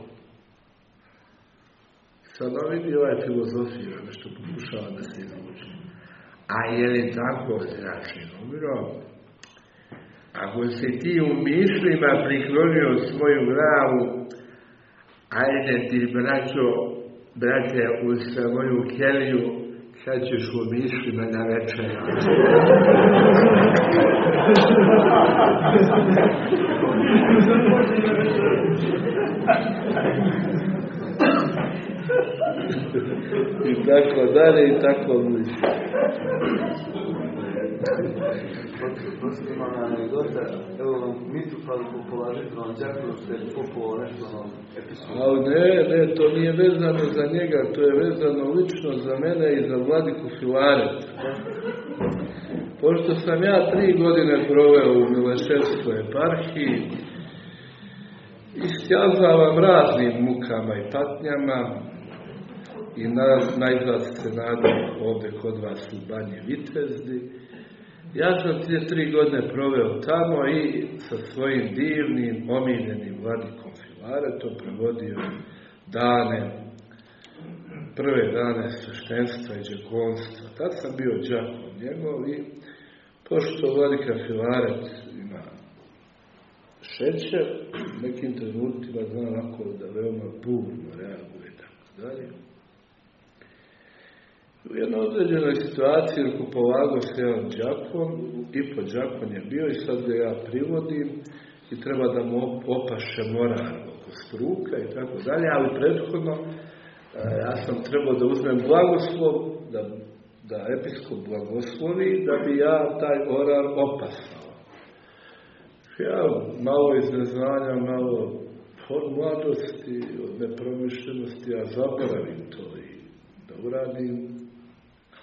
Sada vidi ovaj filozofija, nešto pokušava da se izvuče. A je li tako znači, dobro? Ako si ti u mišljima priklonio svoju glavu, ajde ti, braćo, brate, u svoju keliju, sad ćeš u mišljima na večer. [LAUGHS] I tako dalje i tako bliže. Prosto ima anegdota, evo mi tu pa polažiti vam džakonu što je popovao nešto ono episkopu. Ali ne, ne, to nije vezano za njega, to je vezano lično za mene i za vladiku Filaret. Pošto sam ja tri godine proveo u Mileševskoj eparhiji, istjazavam raznim mukama i patnjama, i na, najzad se nadam ovdje kod vas u Banje Vitezdi. Ja sam tije tri godine proveo tamo i sa svojim divnim, omiljenim vladikom Filaretom prevodio dane, prve dane sveštenstva i džakonstva. Tad sam bio džakon njegov i pošto vladika Filaret ima šećer, nekim trenutima zna onako da veoma burno reaguje i tako dalje. U jednoj određenoj situaciji polagao se jedan džakon, i po džakon je bio i sad ga ja privodim i treba da mu opaše moral oko struka i tako dalje, ali prethodno e, ja sam trebao da uzmem blagoslov, da, da episkop blagoslovi, da bi ja taj orar opasao. Ja malo iz neznanja, malo od mladosti, od nepromišljenosti, ja zaboravim to i da uradim.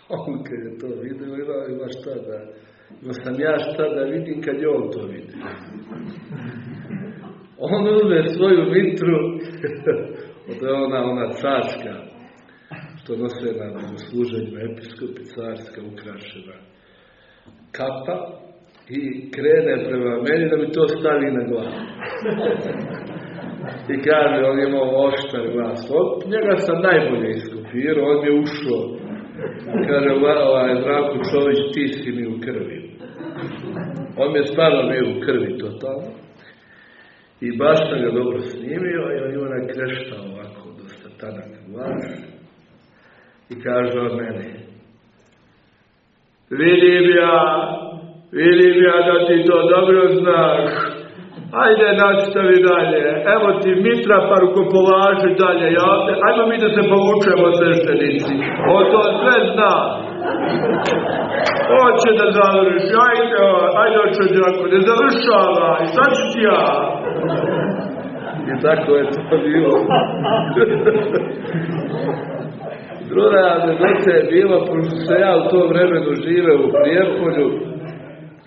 [LAUGHS] On kad je to vidio, ima, ima šta da, ima sam ja šta da vidim kad je on to vidi. [LAUGHS] On uzme svoju mitru, to je ona, ona carska, što nose na služenju episkopi, carska, ukrašena kapa, i krene prema meni da mi to stavi na glavu. [LAUGHS] I kaže, on je imao oštar glas. Od njega sam najbolje iskopirao, on je ušao. Kaže, ovaj, Zdravko Čović, ti si mi u krvi. On je stvarno bio u krvi totalno. I baš sam ga dobro snimio i on ima krešta ovako, dosta tanak glas. I kaže on meni, vidim ja, vidim ja da ti to dobro znaš, Ajde, nastavi dalje. Evo ti Mitra, pa rukopolaži dalje. Ja, ajmo mi da se povučemo sveštenici. O to sve zna. Hoće da završi. Ajde, ajde, oče djako, ne završava. I sad ću ti ja. I tako je to bilo. Druga anegdota je bila, pošto se ja u to vremenu žive u Prijepolju,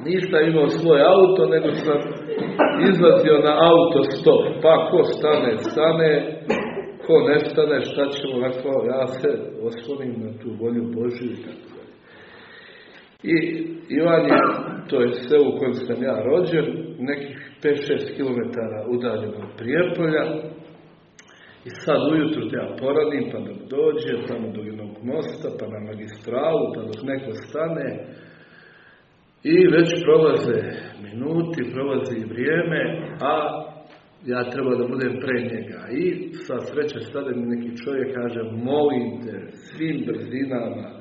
nisam imao svoj auto, nego sam izlazio na auto stop, pa ko stane, stane, ko ne stane, šta ćemo, rekao, ja se oslonim na tu volju Božju i tako. I Ivan je, to je sve u kojem sam ja rođen, nekih 5-6 km udaljeno od Prijepolja, i sad ujutru ja poradim, pa dok dođe, tamo do jednog mosta, pa na magistralu, pa dok neko stane, i već prolaze minuti, prolazi vrijeme, a ja treba da budem pre njega. I sa sreće stade mi neki čovjek kaže, molim te, svim brzinama,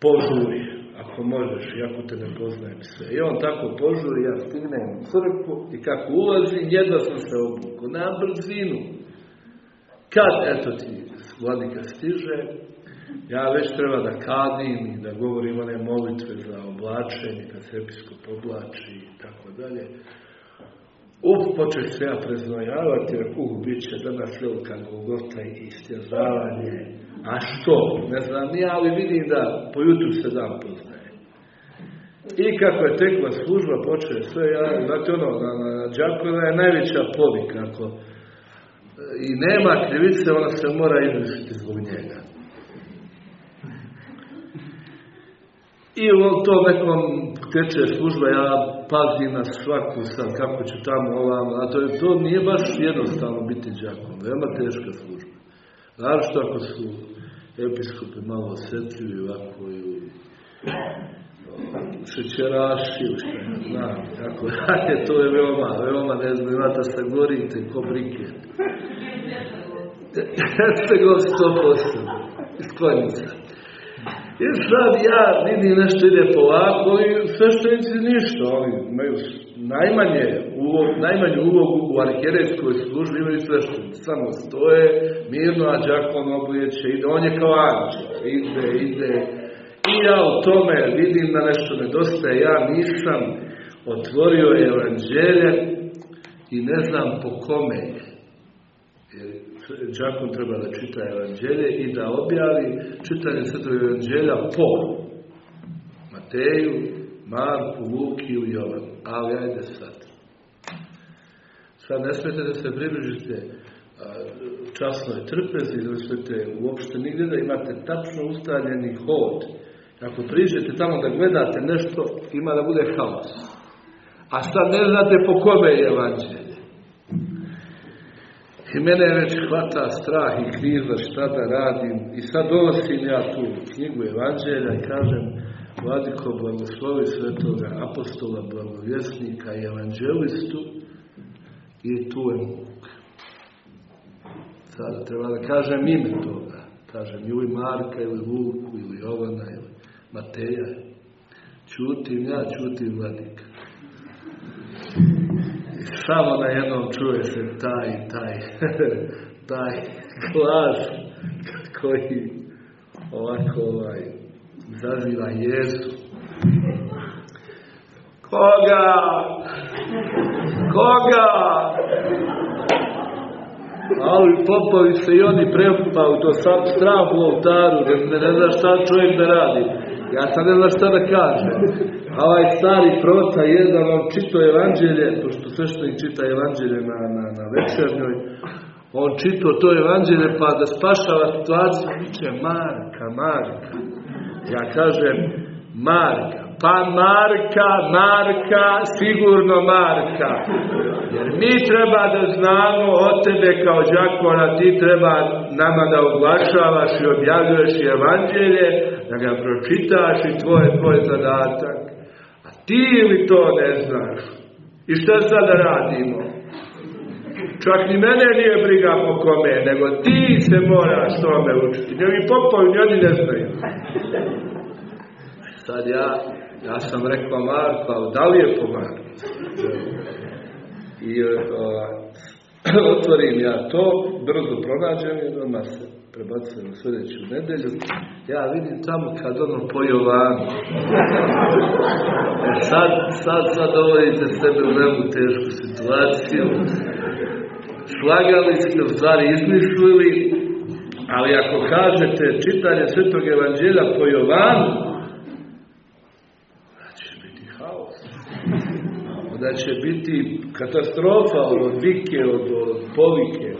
požuri, ako možeš, iako te ne poznajem sve. I on tako požuri, ja stignem u crkvu i kako ulazim, jedva sam se obukao, na brzinu. Kad, eto ti, vladika stiže, ja već treba da kadim i da govorim one molitve za oblačenje, kad se episkop oblači i tako dalje. Up, počeš se ja preznojavati, jer uh, bit će danas velika golgota i istjezavanje. A što? Ne znam, ja ali vidim da po jutru se dan poznaje. I kako je tekla služba, počeo sve, ja, znate ono, na, na je najveća povika, ako i nema krivice, ona se mora izvršiti zbog njega. I u to nekom teče služba, ja pazim na svaku sam, kako ću tamo ovam, a to, to nije baš jednostavno biti džakom, veoma teška služba. što ako su episkopi malo osjetljivi ovako i šećeraši, što ja znam, tako dalje, to je veoma, veoma, ne znam, imate sa gorite, ko brike. [LAUGHS] I sad ja vidim nešto ide polako i sveštenici ništa, oni imaju najmanje ulog, najmanju ulogu u arhijerejskoj službi imaju sveštenici. Samo stoje, mirno, a džakon obujeće, ide, on je kao anđel, ide, ide. I ja u tome vidim da nešto nedostaje, ja nisam otvorio evanđelje i ne znam po kome je. Đakon treba da čita evanđelje i da objavi čitanje svetog evanđelja po Mateju, Marku, Lukiju i Jovanu. Ali ajde sad. Sad ne smete da se približite časnoj trpezi, da smete uopšte nigdje da imate tačno ustaljeni hod. Ako priđete tamo da gledate nešto, ima da bude haos. A sad ne znate po kome je evanđelje. I mene već hvata strah i kriza šta da radim. I sad donosim ja tu knjigu Evanđelja i kažem Vladiko blagoslovi svetoga apostola, blagovjesnika i evanđelistu i tu je muk. Sad treba da kažem ime toga. Kažem ili Marka, ili Vuku, ili Jovana, ili Mateja. Čutim ja, čutim vladika samo na jednom čuje se taj, taj, [LAUGHS] taj glas koji ovako ovaj, zaziva Jezu. Koga? Koga? Ali popovi se i oni prepao, to sam strah u oltaru, ne, ne, ne šta čovjek da radi. Ja sad ne znam šta da kažem. A ovaj stari prota jedan vam čito evanđelje, pošto sveštenik čita evanđelje na, na, na večernjoj, on čito to evanđelje pa da spašava situaciju, viče Marka, Marka. Ja kažem, Marka, pa Marka, Marka, sigurno Marka. Jer mi treba da znamo od tebe kao đakona, ti treba nama da oglašavaš i objavljuješ evanđelje, da ga pročitaš i tvoj je tvoj zadatak. Ti li to ne znaš? I šta sada radimo? Čak ni mene nije briga po kome, nego ti se moraš tome učiti. Njevi popovi, oni ne znaju. Sad ja, ja sam rekao Marko, ali da li je po Marku? I o, [CLEARS THROAT] otvorim ja to, brzo pronađem i odmah se prebacujem u sljedeću nedelju. Ja vidim tamo kad ono po Jovanu. E sad, sad, sad dovodite sebe u veoma tešku situaciju. Slagali ste, u stvari izmislili, ali ako kažete čitanje Svetog Evanđelja po Jovanu, će biti haos. Da će biti katastrofa od vike, od, od povike.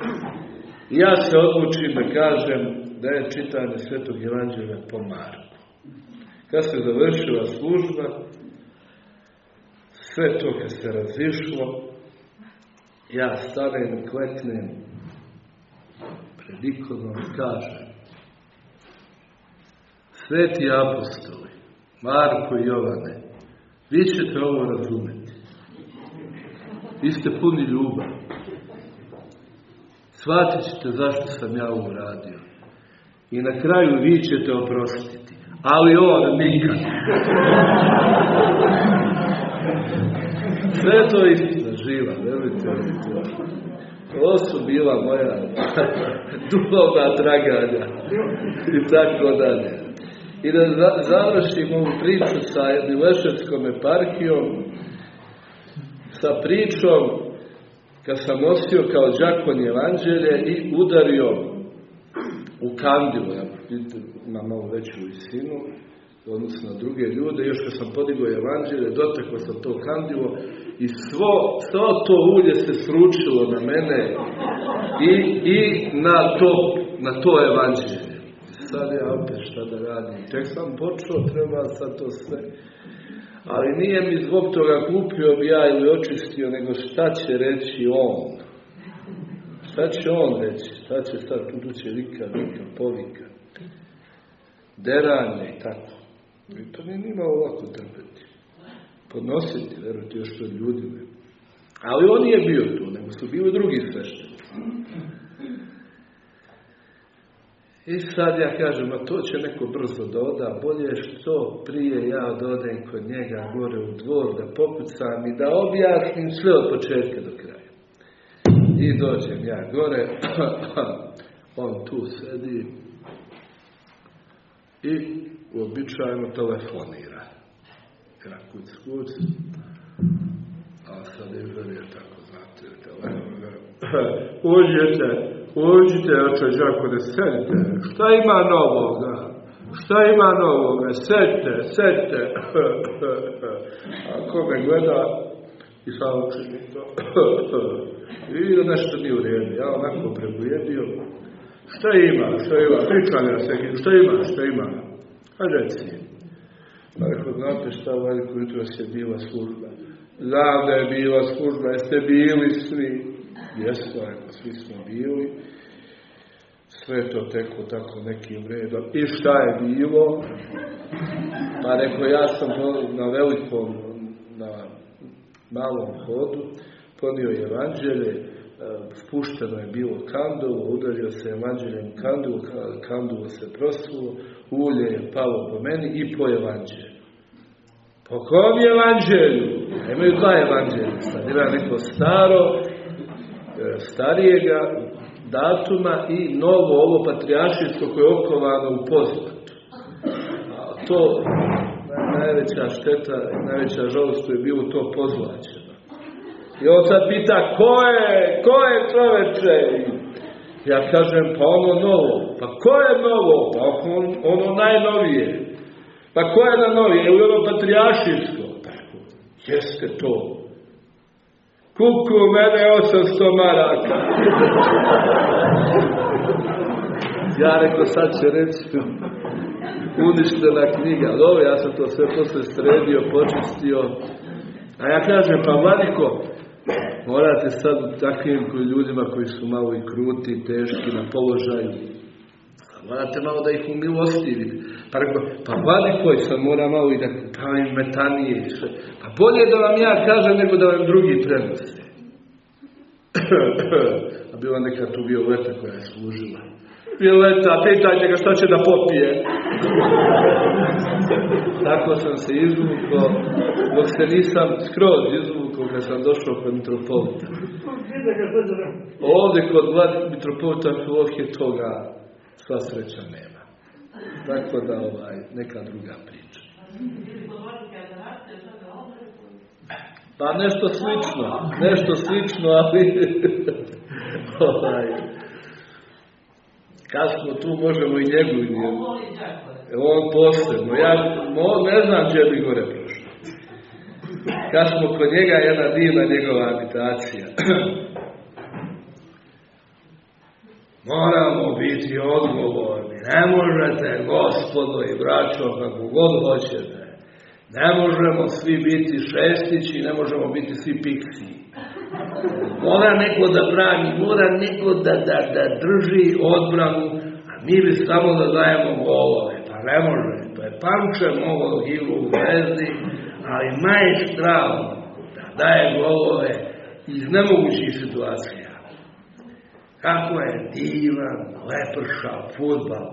Ja se odlučim da kažem da je čitanje Svetog Evanđelja po Marku. Kad se završila služba, sve to kad se razišlo, ja stanem i kleknem pred ikonom i kažem Sveti apostoli, Marko i Jovane, vi ćete ovo razumeti. Vi ste puni ljubav. Shvatit ćete zašto sam ja ovo radio. I na kraju vi ćete oprostiti. Ali on nikad. Sve to istina živa, verujte mi to. To su bila moja [LAUGHS] duhovna traganja i tako dalje. I da završim ovu priču sa Mileševskom eparhijom, sa pričom kad sam nosio kao džakon evanđelje i udario u kandilu, ja imam malo veću visinu, odnosno na druge ljude, još kad sam podigao evanđelje, dotakao sam to kandilo i svo, svo to ulje se sručilo na mene i, i na, to, na to evanđelje. Sad ja opet šta da radim. Tek sam počeo, treba sad to sve. Ali nije mi zbog toga kupio bi ja ili očistio, nego šta će reći on. Šta će on reći? Šta će sad tu će vika, vika, povika. Deranje i tako. I to nije nimalo lako trpeti. Podnositi, verujte, još to ljudima. Ali on nije bio tu, nego su bili drugi svešteni. I sad ja kažem, a to će neko brzo da oda, bolje što prije ja da odem kod njega gore u dvor, da pokucam i da objasnim sve od početka do kraja. I dođem ja gore, [CLEARS THROAT] on tu sedi i uobičajeno telefonira. Ja kuc, kuc, a sad je tako, znate, telefonira. [CLEARS THROAT] Uđete, uđite, oče Đakone, sedite. Šta ima novoga? Šta ima novoga? Sedite, sedite. [LAUGHS] A ko me gleda i samo čini to. [LAUGHS] I nešto nije u redu. Ja onako prebujedio. Šta ima? Šta ima? Pričam ja se. Šta ima? Šta ima? A reci. Pa rekao, znate šta veliko jutro je bila služba? Znam da je bila služba, jeste bili svi. Jesmo, rekao, svi smo bili. Sve to teko tako nekim redom. I šta je bilo? Pa rekao, ja sam na velikom, na malom hodu, ponio evanđelje, spušteno je bilo kandulo, udario se evanđeljem kandulo, kandulo se prosulo, ulje je palo po meni i po evanđelju. Po kom evanđelju? Imaju dva evanđelja. Sad ima neko staro, starijega datuma i novo ovo patrijašijsko koje je okovano u poznatu. A to najveća šteta, najveća žalost je bilo to pozlačeno. I on sad pita, ko je, ko je čoveče? Ja kažem, pa ono novo. Pa ko je novo? Pa on, ono najnovije. Pa ko je na novije? Evo ono patrijašijsko. Tako, jeste to. Kuku, mene 800 maraka. ja rekao, sad će reći uništena knjiga. Ovo, ja sam to sve posle sredio, počistio. A ja kažem, pa Vladiko, morate sad takvim ljudima koji su malo i kruti, teški na položaju, morate malo da ih umilostivite. Pa rekao, pa Vladiko, sad mora malo i da pravim metanije i sve. Pa bolje da vam ja kažem nego da vam drugi prenose. [COUGHS] A bila neka tu Violeta koja je služila. Violeta, pitajte ga šta će da popije. [LAUGHS] Tako sam se izvukao, dok se nisam skroz izvukao kad sam došao kod mitropolita. Ovdje kod vladi mitropolita je toga sva sreća nema. Tako da ovaj, neka druga priča. Pa nešto slično, nešto slično, ali [LAUGHS] ovaj, smo tu možemo i njegu on posebno. Ja ne znam gdje bi gore prošlo. Kad smo kod njega jedna divna njegova habitacija. [CLEARS THROAT] Moramo biti odgovorni. Ne možete, gospodo i braćo, kako god hoćete. Ne možemo svi biti šestići, ne možemo biti svi piksi. Mora neko da brani, mora neko da, da, da drži odbranu, a mi bi samo da dajemo golove. Pa ne može, to je panče mogo ilu u vezdi, ali majstralno da daje golove iz nemogućih situacija. Kako je divan, leprša, futbal.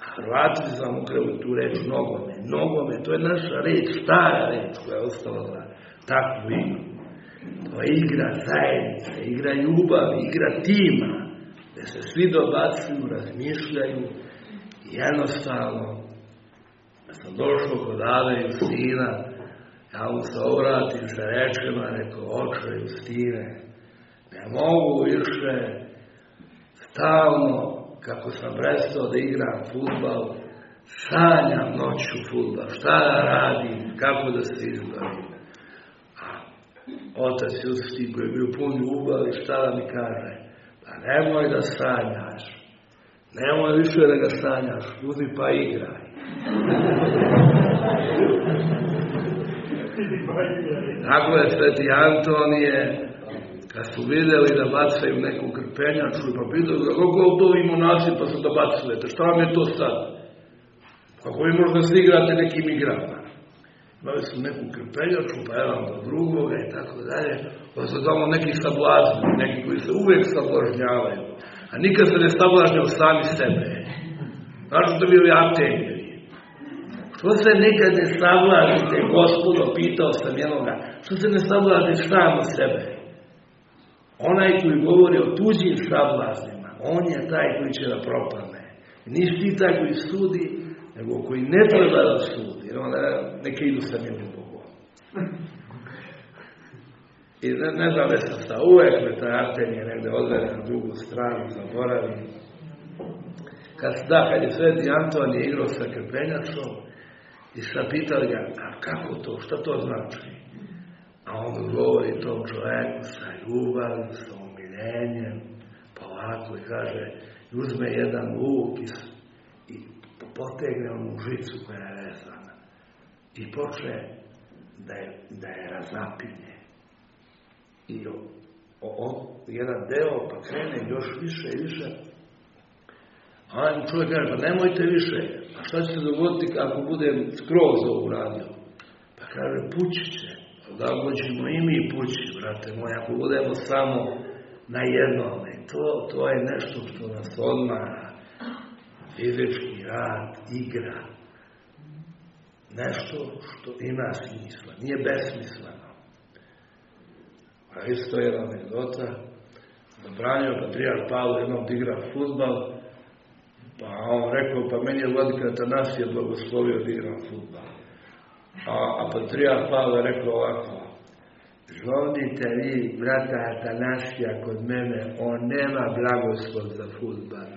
A Hrvati sam ukrali tu reč nogome. Nogome, to je naša reč, stara reč koja je ostala za takvu igru. To je igra zajednice, igra ljubavi, igra tima, gdje se svi dobacuju, razmišljaju i jednostavno, da sam došao kod Ave Sina, ja mu se obratim sa rečima, rekao, oče Justine, ne mogu više stalno, kako sam prestao da igram futbal, sanjam noću futbal, šta da radim, kako da se izbavim. A otac Justi koji je bio pun ljubavi, šta da mi kaže? Pa nemoj da sanjaš, nemoj više da ga sanjaš, uzmi pa igraj. [LAUGHS] Tako je sveti Antonije, kad su vidjeli da bacaju neku krpenjaču, pa pitaju ga, kako to vi monaci pa su da bacujete, šta vam je to sad? Kako vi možda se igrate nekim igrama? Imali su neku krpenjaču, pa jedan do drugoga i tako dalje, pa su tamo neki sablazni, neki koji se uvijek sablažnjavaju, a nikad se ne sablažnjaju sami sebe. Znaš što bi ovi atenjeri? Što se nekad ne sablažite, gospodo, pitao sam jednoga, što se ne sablažite samo sebe? Onaj koji govori o tuđim sablaznima, on je taj koji će da propadne. Nisi ti taj koji sudi, nego koji ne treba da sudi. Jer onda neke idu sa njim Bogom. I ne, ne znam da sam sta, uvek me taj Artemije negde odvede na drugu stranu, zaboravim. Kad, da, kad je Sveti Antonije igrao sa krpenjačom, i sad pitali ga, a kako to, šta to znači? A on govori tom čovjeku sa ljubavim, sa umiljenjem, polako i kaže, uzme jedan luk i, i potegne onu žicu koja je vezana. I počne da je, da je razapinje. I o, o, jedan deo pa krene još više i više. A čovjek kaže, pa nemojte više. A šta će se dogoditi ako budem skroz ovo uradio? Pa kaže, pući će da ćemo i mi pući, brate moji, ako budemo samo na jednome. To, to je nešto što nas odmara. Fizički rad, igra. Nešto što ima smisla. Nije besmisleno. A isto je anegdota. Zabranio patrijar Pavle jednom da igra futbal, pa on rekao, pa meni je vladika Tanasija blagoslovio da igram futbal. A, a patrijar Pavle rekao ovako, Zvonite vi brata Atanasija kod mene, on nema blagoslov za futbal. [LAUGHS]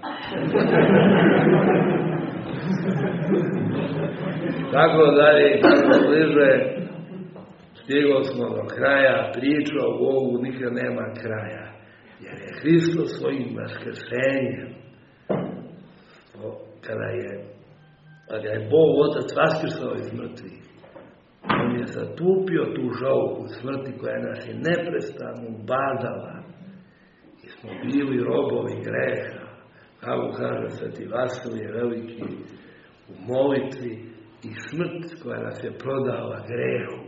Tako dalje, kako bliže, stigli smo do kraja, priča o Bogu nikad nema kraja. Jer je Hristo svojim vaskrsenjem, kada je, kada je Bog Otac vaskrsao iz mrtvih, on je zatupio tu žalku smrti koja nas je neprestano badala i smo bili robovi greha. Kako kaže Sveti Vasilije veliki u molitvi i smrt koja nas je prodala grehu.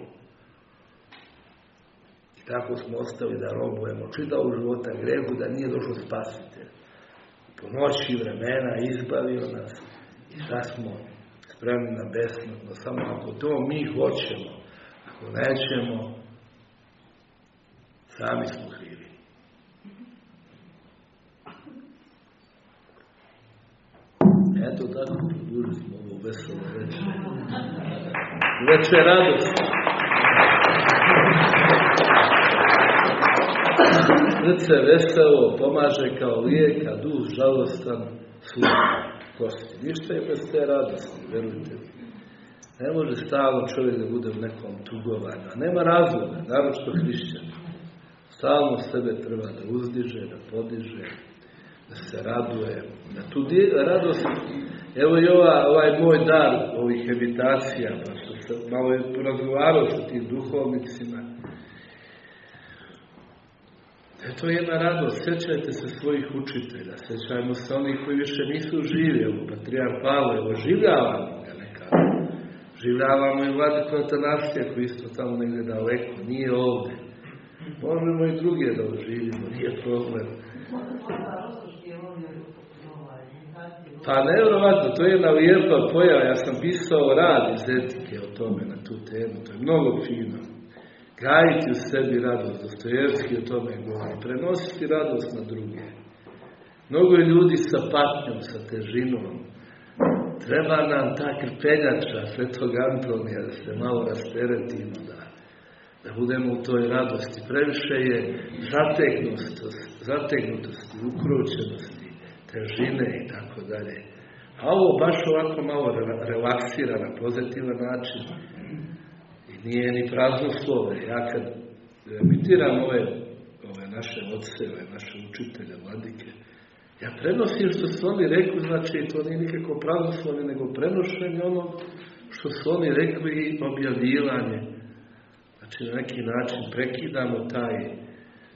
I tako smo ostali da robujemo čitavu života grehu da nije došao spasitelj. Po noći vremena izbavio nas i sad smo spremni na besmrtno. Samo ako to mi hoćemo, ako nećemo, sami smo krivi. Eto tako produžili smo ovo veselo večer. Večer radost. Srce veselo pomaže kao lijek, a duh žalostan kosti. Ništa je bez te radosti, verujte. Ne može stalno čovjek da bude u nekom tugovanju, a nema razloga, naročito hrišćan. Stalno sebe treba da uzdiže, da podiže, da se raduje. Da tu radost, evo i ova, ovaj moj dar ovih evitacija, pa što sam malo je porazgovarao sa tim duhovnicima, E to je jedna radost. Sjećajte se svojih učitelja. Sjećajmo se onih koji više nisu živi. Evo, Patrijar Pavle, oživljavamo ga nekako. Življavamo i vladiku Atanasija koji isto tamo negdje daleko. Nije ovdje. Možemo i druge da oživimo. Nije problem. Pa nevjerovatno, to je jedna lijepa pojava. Ja sam pisao rad iz etike o tome na tu temu. To je mnogo fino. Gajiti u sebi radost, Dostojevski o tome govori, prenositi radost na druge. Mnogo je ljudi sa patnjom, sa težinom. Treba nam ta krpenjača Svetog Antonija da se malo rasteretimo, da, da budemo u toj radosti. Previše je zategnutosti, zategnutosti težine i tako dalje. A ovo baš ovako malo relaksira na pozitivan način nije ni praznoslove. Ja kad emitiram ove, ove naše oce, ove naše učitelje, vladike, ja prenosim što su oni rekli, znači to nije nikako praznoslove, nego prenošenje ono što su oni rekli i objavljivanje. Znači na neki način prekidamo taj,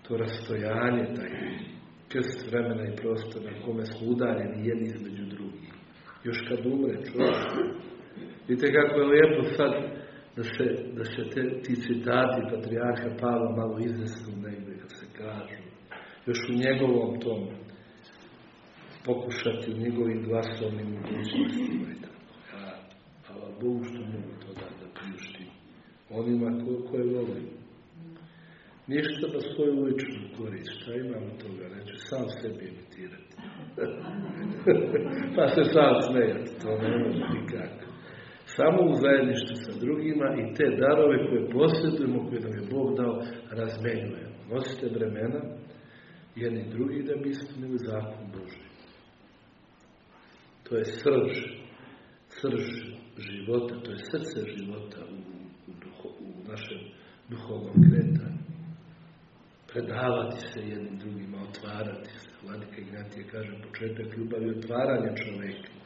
to rastojanje, taj krst vremena i prostora na kome smo udaljeni jedni između drugih. Još kad umre čovjek. Vidite kako je lijepo sad da se, da se te, ti citati Patriarha Pavla malo iznesu negdje, kad se kažu. Još u njegovom tom pokušati u njegovim glasovnim mogućnostima i tako. Ja, hvala Bogu što mogu to da, da priuštim. Onima ko, koje volim. Ništa na svoju ličnu korist. Šta imam od toga? Neću sam sebi imitirati. [LAUGHS] pa se sam smejati. To ne može nikako. Samo u zajedništvu sa drugima i te darove koje posjedujemo, koje nam je Bog dao, razmenjujemo. Nosite vremena, jedni drugi da bi ispunili zakon Boži. To je srž, srž života, to je srce života u, u, duho, u našem duhovnom kretanju. Predavati se jednim drugima, otvarati se. Vladika Ignatije kaže početak ljubavi otvaranja čoveka.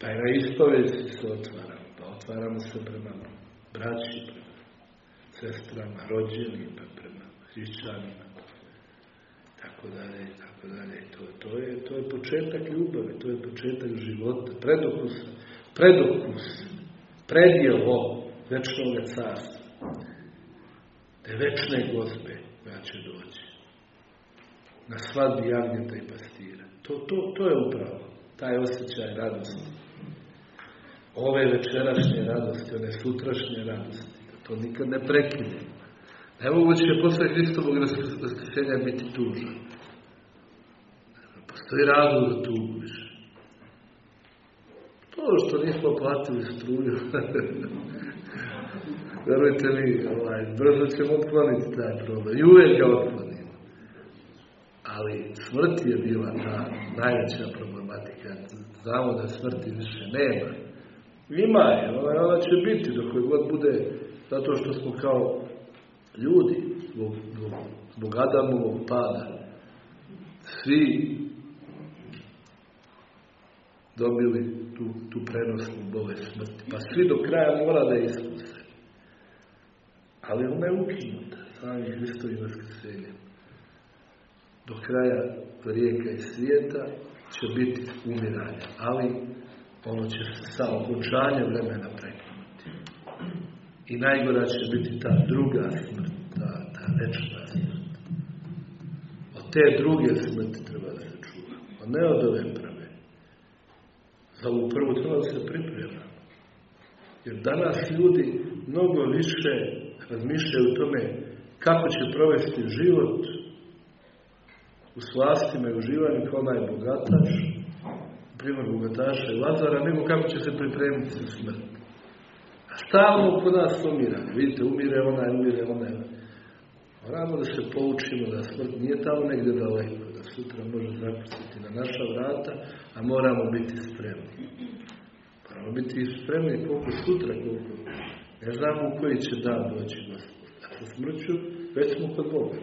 Pa na ispovesti se otvaramo. Pa otvaramo se prema braći, prema sestrama, rođenima, prema hrišćanima. Tako dalje, tako dalje. To, to, je, to je početak ljubavi, to je početak života, predokus, predokus, predjelo večnog carstva. Te večne gozbe koja će doći. Na svadbi jagnjeta i pastira. To, to, to je upravo taj osjećaj radosti ove večerašnje radosti, one sutrašnje radosti. To nikad ne prekine. Nemoguće je posle Hristovog raskrsenja biti tužan. Postoji razlog da tužiš. To što nismo platili struju. [LAUGHS] Verujte mi, ovaj, brzo ćemo otkloniti taj problem. I uvijek ga otklonimo. Ali smrt je bila ta najveća problematika. Znamo da smrti više nema. Ima je, ovaj, ona će biti dok god bude, zato što smo kao ljudi, zbog, zbog, zbog Adamovog pada, svi dobili tu, tu prenosnu bolest smrti. Pa svi do kraja mora da iskuse. Ali ona je ukinuta samim Hristovim vaskrsenjem. Do kraja rijeka i svijeta će biti umiranje, ali ono će se sa okončanjem vremena prekinuti. I najgora će biti ta druga smrt, ta, ta večna smrt. Od te druge smrti treba da se čuva, a ne od ove prve. Za ovu prvu treba da se priprema. Jer danas ljudi mnogo više razmišljaju o tome kako će provesti život u slastima i uživanju kao onaj bogataš, primjer bogataša i Lazara, nego kako će se pripremiti za smrt. Stalno kod nas umira. Vidite, umire onaj, umire onaj. Moramo da se poučimo da smrt nije tamo negdje daleko, da sutra može zakucati na naša vrata, a moramo biti spremni. Moramo biti spremni koliko sutra, koliko ne znamo u koji će dan doći Gospod. A sa smrću već smo kod Boga.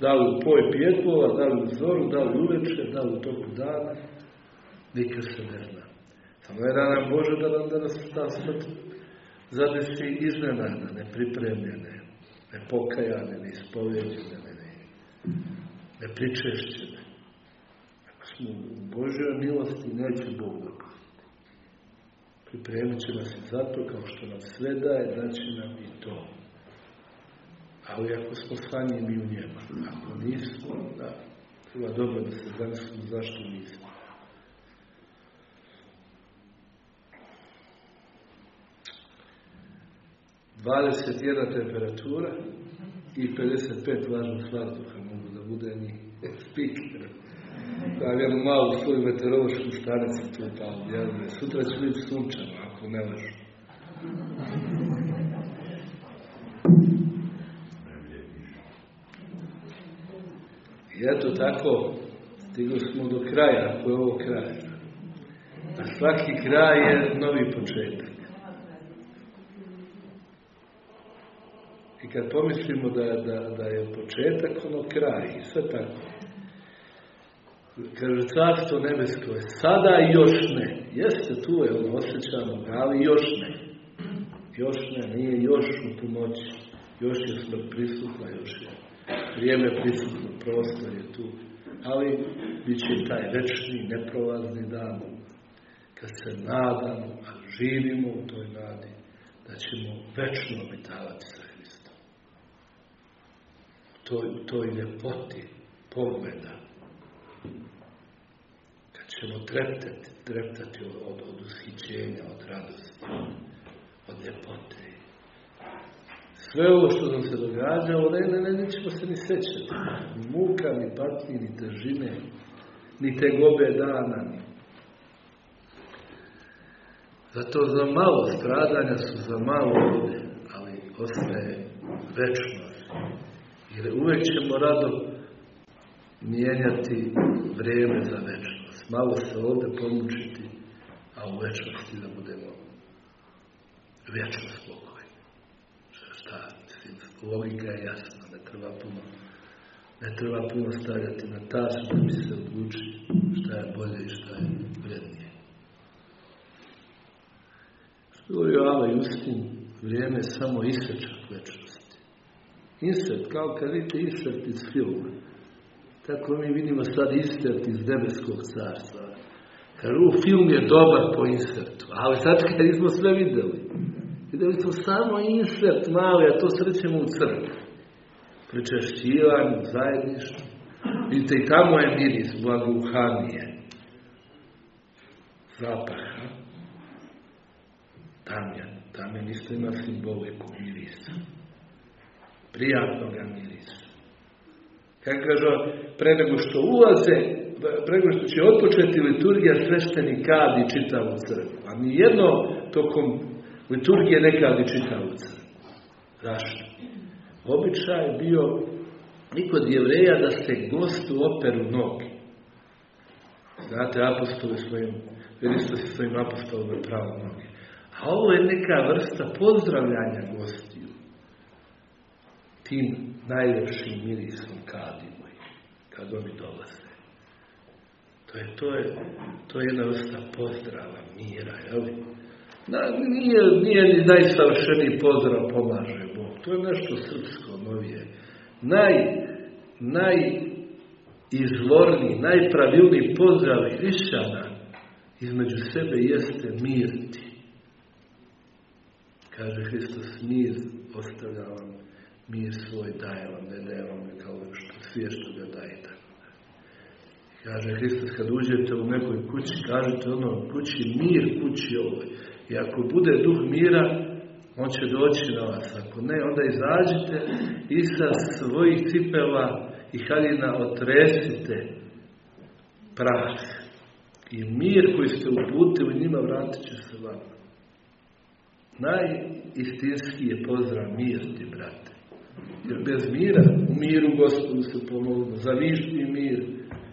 Da li u poj pjetlova, da li u zoru, da li uveče, da li u toku dana, nikad se ne zna. Samo je rana Bože da nam da nas ta smrt zadesi iznenada, nepripremljene, nepokajane, neispovjeđene, ne, ne, nepričešćene. Ako smo u Božoj milosti, neće Bog dopustiti. Pripremit će nas i zato, kao što nam sve daje, daće nam i to. Ali ako smo sa njim i u njemu, ako nismo, da, treba dobro da se zamislimo zašto nismo. Dvadeset jedna temperatura i 55 vlažnost vazduha mogu da bude ni [LAUGHS] speaker. Da jednu malu svoju meteorološku stanicu tu pa objavljuje. Sutra će biti sunčano, ako ne lažu. I eto tako, stigli smo do kraja, ako je ovo kraj. A svaki kraj je novi početak. Kad pomislimo da, da, da je početak ono kraj i sve tako. Kaže, carstvo nebesko je sada još ne. Jeste, tu je ono osjećano, ali još ne. Još ne, nije još u punoći. Još je smrt prisutna, još je vrijeme prisutno, prostor je tu. Ali bit će taj večni, neprolazni dan kad se nadamo, a živimo u toj nadi, da ćemo večno obitavati. U toj, toj ljepoti pogleda. Kad ćemo treptati, treptati od, od, ushićenja, od radosti, od ljepote. Sve ovo što nam se događalo, ne, ne, ne, nećemo se ni sećati. Ni muka, ni patnji, ni težine, ni tegobe dana, ni zato za malo stradanja su za malo ovdje, ali ostaje večnost. Jer uvijek ćemo rado mijenjati vrijeme za večnost. Malo se ovdje pomučiti, a u večnosti da budemo vječno spokojni. Šta, logika je jasna, ne treba puno ne treba puno stavljati na tasu da bi se odluči šta je bolje i šta je vrednije. Govorio Ava Justin, vrijeme je samo isečak večnosti. Insert, kao kad vidite insert iz filma. Tako mi vidimo sad insert iz nebeskog carstva. Kad u film je dobar po insertu, ali sad kad nismo sve videli. Videli smo samo insert mali, a to srećemo u crkvi. Pričešćivanju, zajedništvu. Vidite, i tamo je miris blaguhanije. Zapaha. Tamjan. Tamjan isto ima simboliku mirisa. Prijatnoga mirisa. Kako kaže, pre nego što ulaze, pre nego što će otpočeti liturgija, svešteni kadi čitavu crkvu. A nijedno tokom liturgije ne kadi čitavu crkvu. Zašto? Običaj je bio i kod jevreja da se gostu operu noge. Znate, apostoli svojim, vidi se svojim apostolima pravo noge. A ovo je neka vrsta pozdravljanja gostiju. Tim najljepšim mirisom kadimo kad oni dolaze. To je, to je, to je jedna vrsta pozdrava, mira, jel? Na, nije, nije ni najsavršeniji pozdrav pomaže Bog. To je nešto srpsko, novije. Naj, najizvorniji, najpravilniji pozdrav hrišćana između sebe jeste mirti. Kaže Hristos, mir ostavlja vam, mir svoj daje vam, ne daje vam kao što svije što ga daje tako. Kaže Hristos, kad uđete u nekoj kući, kažete ono, kući mir, kući ovoj. I ako bude duh mira, on će doći na vas. Ako ne, onda izađite i sa svojih cipela i haljina otresite prah. I mir koji ste uputili njima vratit će se vam. Najistinski je pozdrav mir ti, brate. Jer bez mira, u miru gospodu se pomoglo. Za višnji mir,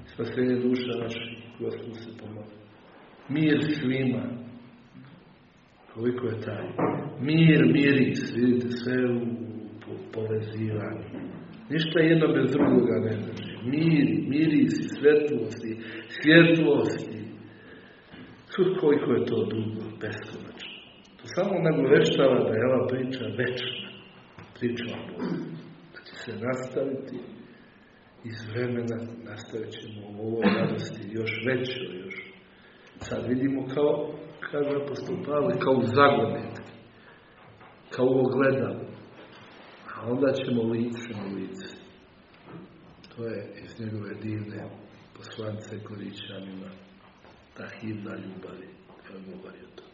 spasenje duša naših, gospodu se pomoglo. Mir svima. Koliko je taj? Mir, miris, vidite, sve u povezivanju. Ništa jedno bez drugoga ne znači. Mir, miris, svetlosti, svjetlosti. Koliko je to dugo, beskonačno. To samo nagoveštava da je ova priča večna. Priča. Da će se nastaviti iz vremena, nastavit ćemo u ovoj radosti još većoj, još. Sad vidimo kao kaže apostol Pavle, kao u kao u. A onda ćemo lice na lice. To je iz njegove divne poslance Korićanima, ta himna ljubavi, kada govori o tome.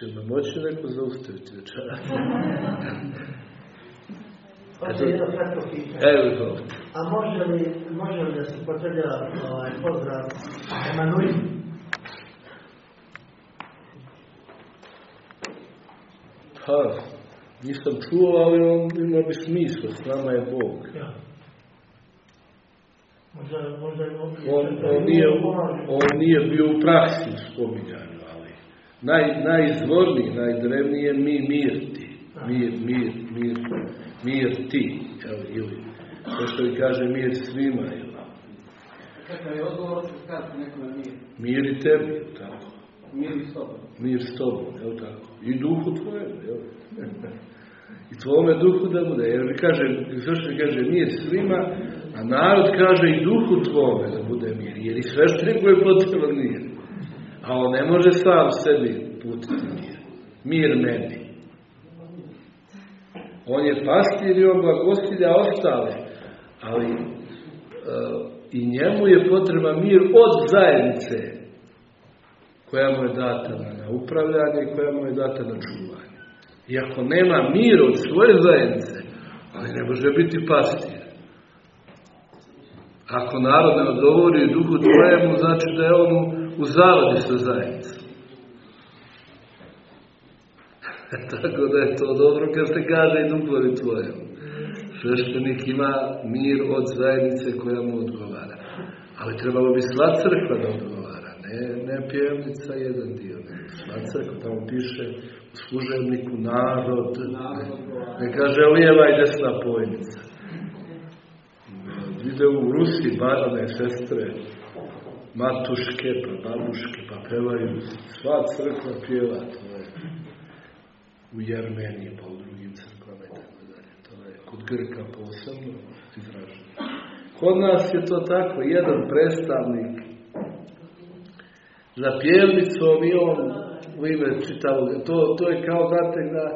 Hoće nam moći neko zaustaviti večera? [LAUGHS] Hoće jedno kratko pitanje. Evo. A može li, može li da se potvrđa ovaj, pozdrav Emanuel? Pa, nisam čuo, ali on ima bi smisla, s nama je Bog. Ja. Možda, možda je On, on, nije, on nije bio u praksi ali naj, najizvorniji, najdrevniji je mi mir ti. Mir, mir, mir, mir ti. Evo, ili, to što i kaže mir svima. Ili. Kakav je odgovor skazi nekome mir? Mir i tebi, tako. Mir i s tobom. Mir s tobom, jel tako? I duhu tvojem, jel? I tvome duhu da bude. Jer mi kaže, mi kaže mir svima, a narod kaže i duhu tvome da bude mir. Jer i svešteniku je potreban mir. A on ne može sam sebi putiti mir. Mir meni. On je pastir i on blagostilja ostale. Ali uh, i njemu je potreban mir od zajednice koja mu je data na upravljanje i koja mu je data na čuvanje. I ako nema mir od svoje zajednice, ali ne može biti pastir. Ako narod ne odgovori duhu tvojemu, znači da je on u zavodi sa zajednicom. [LAUGHS] Tako da je to dobro kad se kaže i duhovi tvojemu. Sveštenik ima mir od zajednice koja mu odgovara. Ali trebalo bi sva crkva da odgovara. Ne, ne pjevnica jedan dio. Ne. Sva crkva tamo piše u služebniku narod. Ne, ne kaže lijeva i desna pojnica. Ide u Rusi barane, sestre, matuške, pa babuške, pa pevaju. Sva crkva pjeva, to je u Jermeniji, pa u drugim crkvama i tako dalje. To je kod Grka posebno izraženo. Kod nas je to tako, jedan predstavnik za pjevnicom i on u ime čitao. To, to je kao, znate, na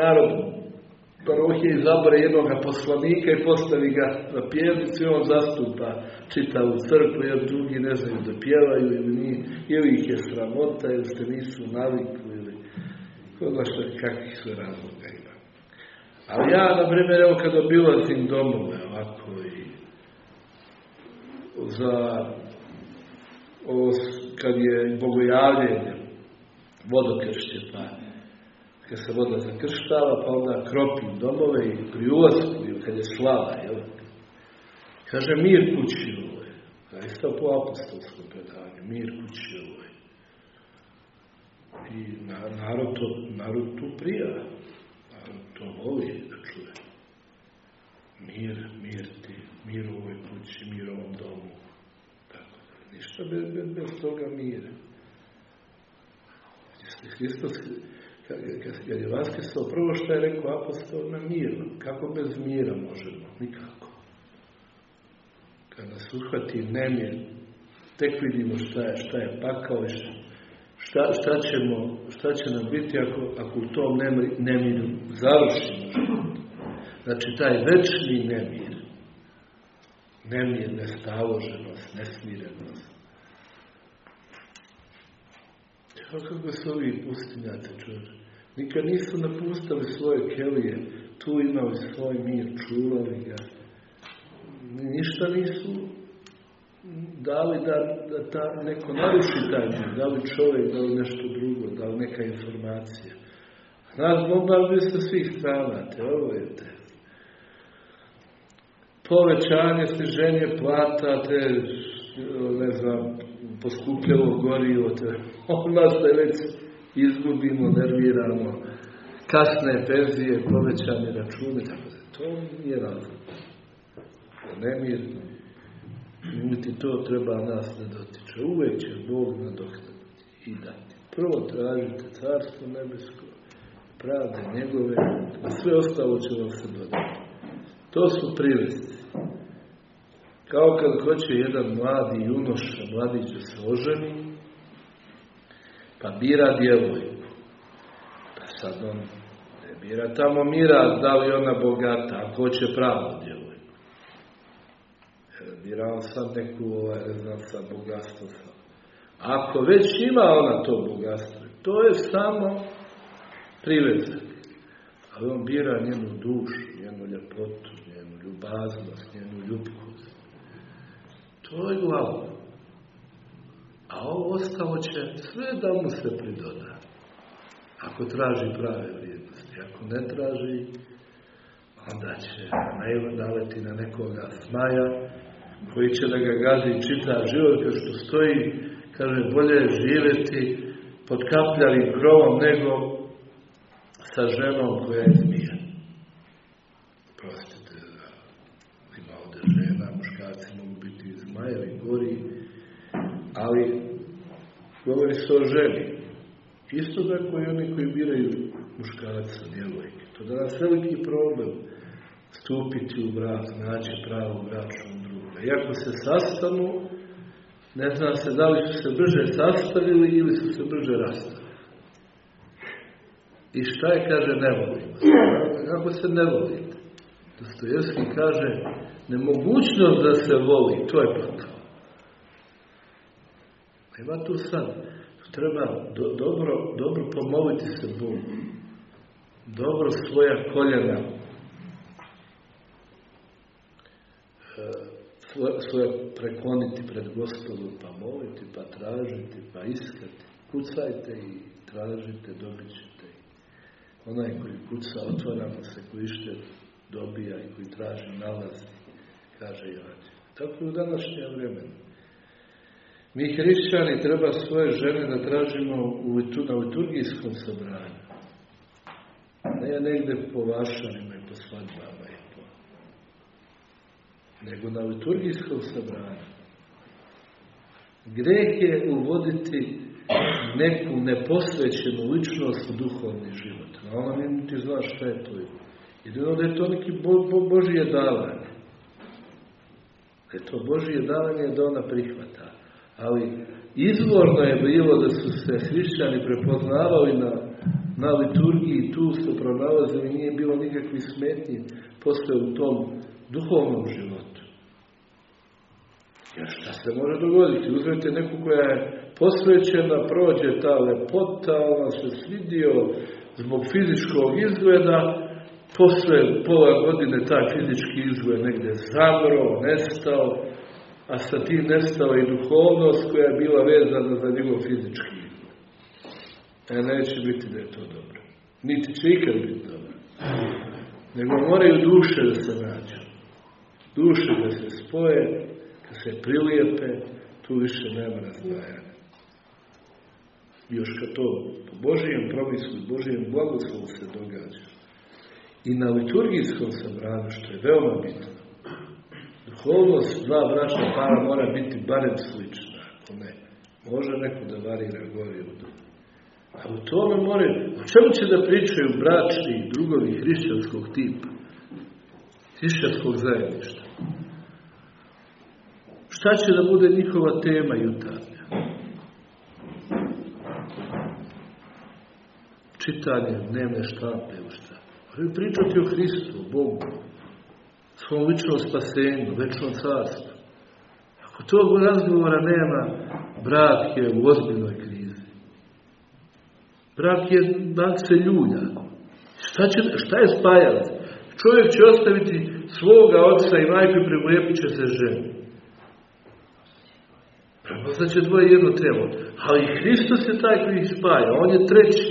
narod parohije izabore jednog poslanika i postavi ga na pjevnicu i on zastupa čitavu crkvu, jer drugi ne znaju da pjevaju ili, nije, ili ih je sramota, ili ste nisu navikli, ili koga što kakvih sve razloga ima. Ali ja, na primjer, evo kad obilazim domove ovako i za ovo, kad je bogojavljenje, vodokršće, pa kad se voda zakrštava, pa onda kropi domove i pri ulasku, ili kad je slava, jel? Kaže, mir kući ovoj. Zaista po apostolskom predanju, mir kući ovoj. I narod to, narod tu prija. Narod to voli da čuje. Mir, mir ti, mir u ovoj kući, mir u ovom domu. Tako da, ništa bez, bez, bez toga mira. Hristos, kad, kad je vaskrsao, prvo što je rekao apostol na miru. Kako bez mira možemo? Nikako. Kad nas uhvati nemir, tek vidimo šta je, šta je pakao i šta, šta, ćemo, šta će nam biti ako, ako u tom nemiru završimo. Znači, taj večni nemir, nemir, nestaloženost, nesmirenost, kako su ovi pustinjaci čuže. Nikad nisu napustali svoje kelije, tu imali svoj mir, čuvali ga. Ništa nisu dali da, da ta, neko naruši taj mir, da li čovjek, da li nešto drugo, da li neka informacija. Znaš, bombarduje se svih strana, je te. Povećanje sniženje plata, te, ne znam, poskupljalo gorivo, te [LAUGHS] onda se već izgubimo, nerviramo, kasne penzije, povećane račune, tako da to nije razlog. Nemir, niti to treba nas ne dotiče. Uvijek će Bog nadoknaditi i dati. Prvo tražite carstvo nebesko, pravde njegove, a sve ostalo će vam se dodati. To su privesti. Kao kad hoće jedan mladi junoša, mladić se oženi, pa bira djevojku. Pa sad on ne bira tamo mira, da li ona bogata, ako hoće pravu djevojku. Bira on sad neku, ovaj, ne znam, sa bogatstvo. Ako već ima ona to bogatstvo, to je samo privezak. Ali on bira njenu dušu, njenu ljepotu, njenu ljubaznost, njenu ljubkost. To je glavno. A ovo ostalo će sve da mu se pridoda. Ako traži prave vrijednosti. Ako ne traži, onda će naleti na nekoga smaja, koji će da ga gazi čita život, kao što stoji, kaže, bolje je živjeti pod kapljavim krovom nego sa ženom koja je zmija. Prostite, ima ovdje žena, muškarci mogu biti zmajevi, gori, ali govori se o ženi. Isto tako i oni koji biraju muškarca, djevojke. To da nas veliki problem stupiti u brak, naći pravu bračnu drugu. Iako se sastanu, ne zna se da li su se brže sastavili ili su se brže rastavili. I šta je, kaže, ne volimo [CLEARS THROAT] Kako se ne volite? Dostojevski kaže, nemogućnost da se voli, to je pakao. Nema tu sad. Treba do, dobro, dobro pomoliti se Bogu. Dobro svoja koljena svoja, svoja prekloniti pred gospodom, pa moliti, pa tražiti, pa iskati. Kucajte i tražite, dobit ćete. Onaj koji kuca, otvara mu se, koji ište dobija i koji traži, nalazi, kaže Jovan. Tako je u današnje vremenu. Mi hrišćani treba svoje žene da tražimo u, na liturgijskom sabranju. Ne negde po vašanima i po svadbama i po... Nego na liturgijskom sabranju. Greh je uvoditi neku neposvećenu ličnost u duhovni život. A ona ne ti zna šta je to. Jedino da je to neki bo, bo, Božije davanje. Da je to Božije davanje da ona prihvata. Ali izvorno je bilo da su se hrišćani prepoznavali na, na liturgiji, tu se pronalazili, nije bilo nikakvih smetnji posle u tom duhovnom životu. Jer šta se može dogoditi? Uzmete neku koja je posvećena, prođe ta lepota, ona se svidio zbog fizičkog izgleda, posle pola godine taj fizički izgled negdje zamro, nestao, a sa tim nestala i duhovnost koja je bila vezana za njegov fizički. E, neće biti da je to dobro. Niti će ikad biti dobro. Nego moraju duše da se nađu. Duše da se spoje, da se prilijepe, tu više nema razdvajanja. Još kad to po Božijem promislu, Božijem blagoslovu se događa. I na liturgijskom sabranju, što je veoma bitno, duhovnost dva bračna para mora biti barem slična, ako ne. Može neko da varira gori u A u tome moraju, o čemu će da pričaju bračni drugovi hrišćanskog tipa? Hrišćanskog zajedništva. Šta će da bude njihova tema jutarnja? Čitanje dnevne štampe ili šta? Moraju pričati o Hristu, o Bogu, svom ličnom spasenju, večnom carstvu. Ako tog razgovora nema, brak je u ozbiljnoj krizi. Brak je, brak se ljulja. Šta, će, šta je spajalac? Čovjek će ostaviti svoga oca i majku i premujepit će se ženi. Prepoznat će dvoje jedno telo. Ali Hristos je taj koji ih spaja. On je treći.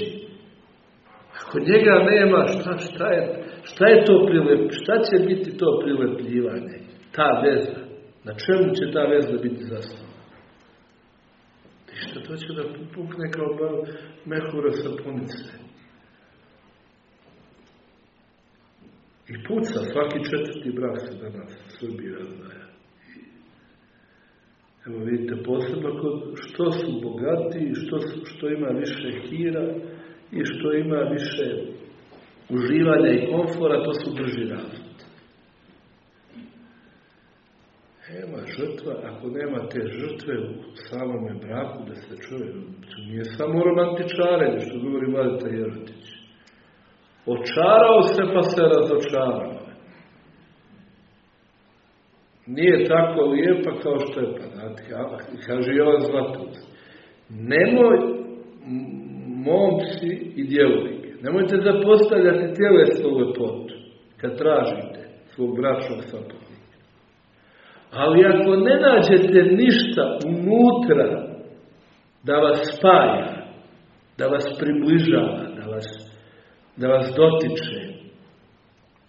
Ako njega nema, šta, šta, je, šta je to prilep, šta će biti to prilepljivanje? Ta veza. Na čemu će ta veza biti zasnovana? Ništa, to će da pukne kao mehura sapunice. I puca, svaki četvrti brak se danas u Srbiji razdaja. Evo vidite, posebno kod što su bogati, što, što ima više hira i što ima više uživanja i komfora, to su brži razvod. Nema žrtva, ako nema te žrtve u samome braku, da se čuje, to nije samo romantičarenje, što govori Valita Jerotić. Očarao se pa se razočarao. Nije tako lijepa kao što je, pa kaže Jovan Zlatuc. Nemoj, momci i djevojke, nemojte zapostavljati tjelesnu lepotu kad tražite svog bračnog saputnika. Ali ako ne nađete ništa unutra da vas spaja, da vas približava, da vas, da vas dotiče,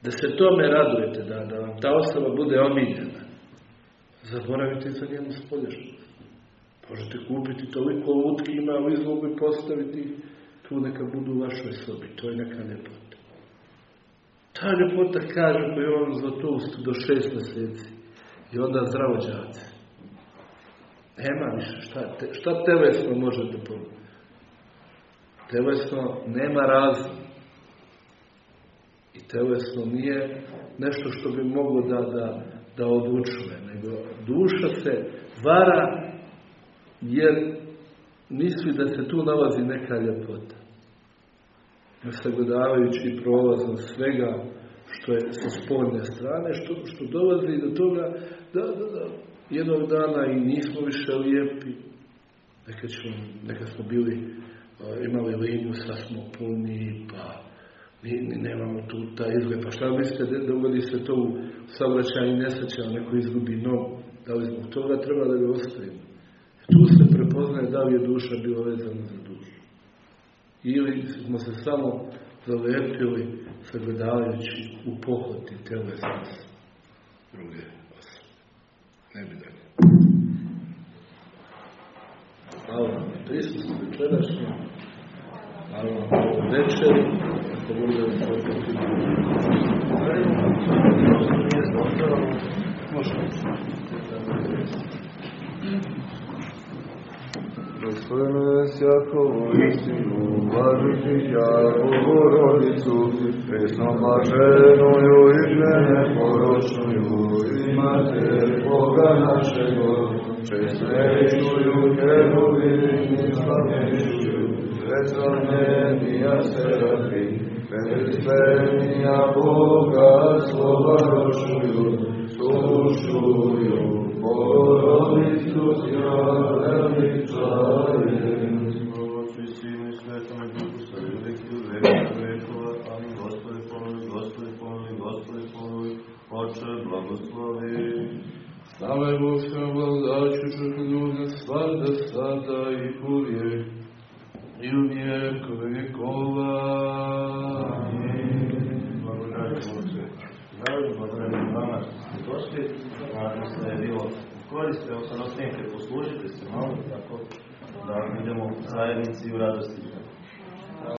da se tome radujete, da, da vam ta osoba bude omiljena, zaboravite za njenu spolješnost. Možete kupiti toliko lutki, ima u izlogu i postaviti tu neka budu u vašoj sobi. To je neka ljepota. Ta ljepota kaže je on za to do šest mjeseci. I onda zdravo džaci. Nema više. Šta, te, telesno može da pomoći? Telesno nema razum. I telesno nije nešto što bi moglo da, da, da odlučuje. Nego duša se vara jer misli da se tu nalazi neka ljepota. Ne sagledavajući prolazno svega što je sa spoljne strane, što, što dolazi do toga da, da, da jednog dana i nismo više lijepi, neka, ćemo, neka smo bili, imali liniju, sad smo puni, pa ni, ni nemamo tu taj izgled. Pa šta mislite, dogodi se to u saobraćaju nesreća, neko izgubi nogu, da li zbog toga treba da ga ostavimo? Tu se prepoznaje da li je duša bila vezana za. Ili smo se samo zalepili sagledavajući u pohoti telesnost druge osobe. Ne bi dalje. Hvala vam na prisutstvu večerašnje. Hvala vam na večeri. Ako bude Možemo. Gospodine Sjakovu istinu, blažiti ja Bogorodicu, presno blaženuju i žene poročnuju, imate Boga našego, česnejuju kerubini slavnjuju, predstavljenija serafi, predstavljenija Boga slova ročuju, slušuju, Bogorodicu sjave, Slava je Bog svema blagodaću, čutu ljudne svada, sada i uvijek, i u vijekove vjekova. sad ostavite, poslužite se malo, tako da idemo u zajednici i u radosti.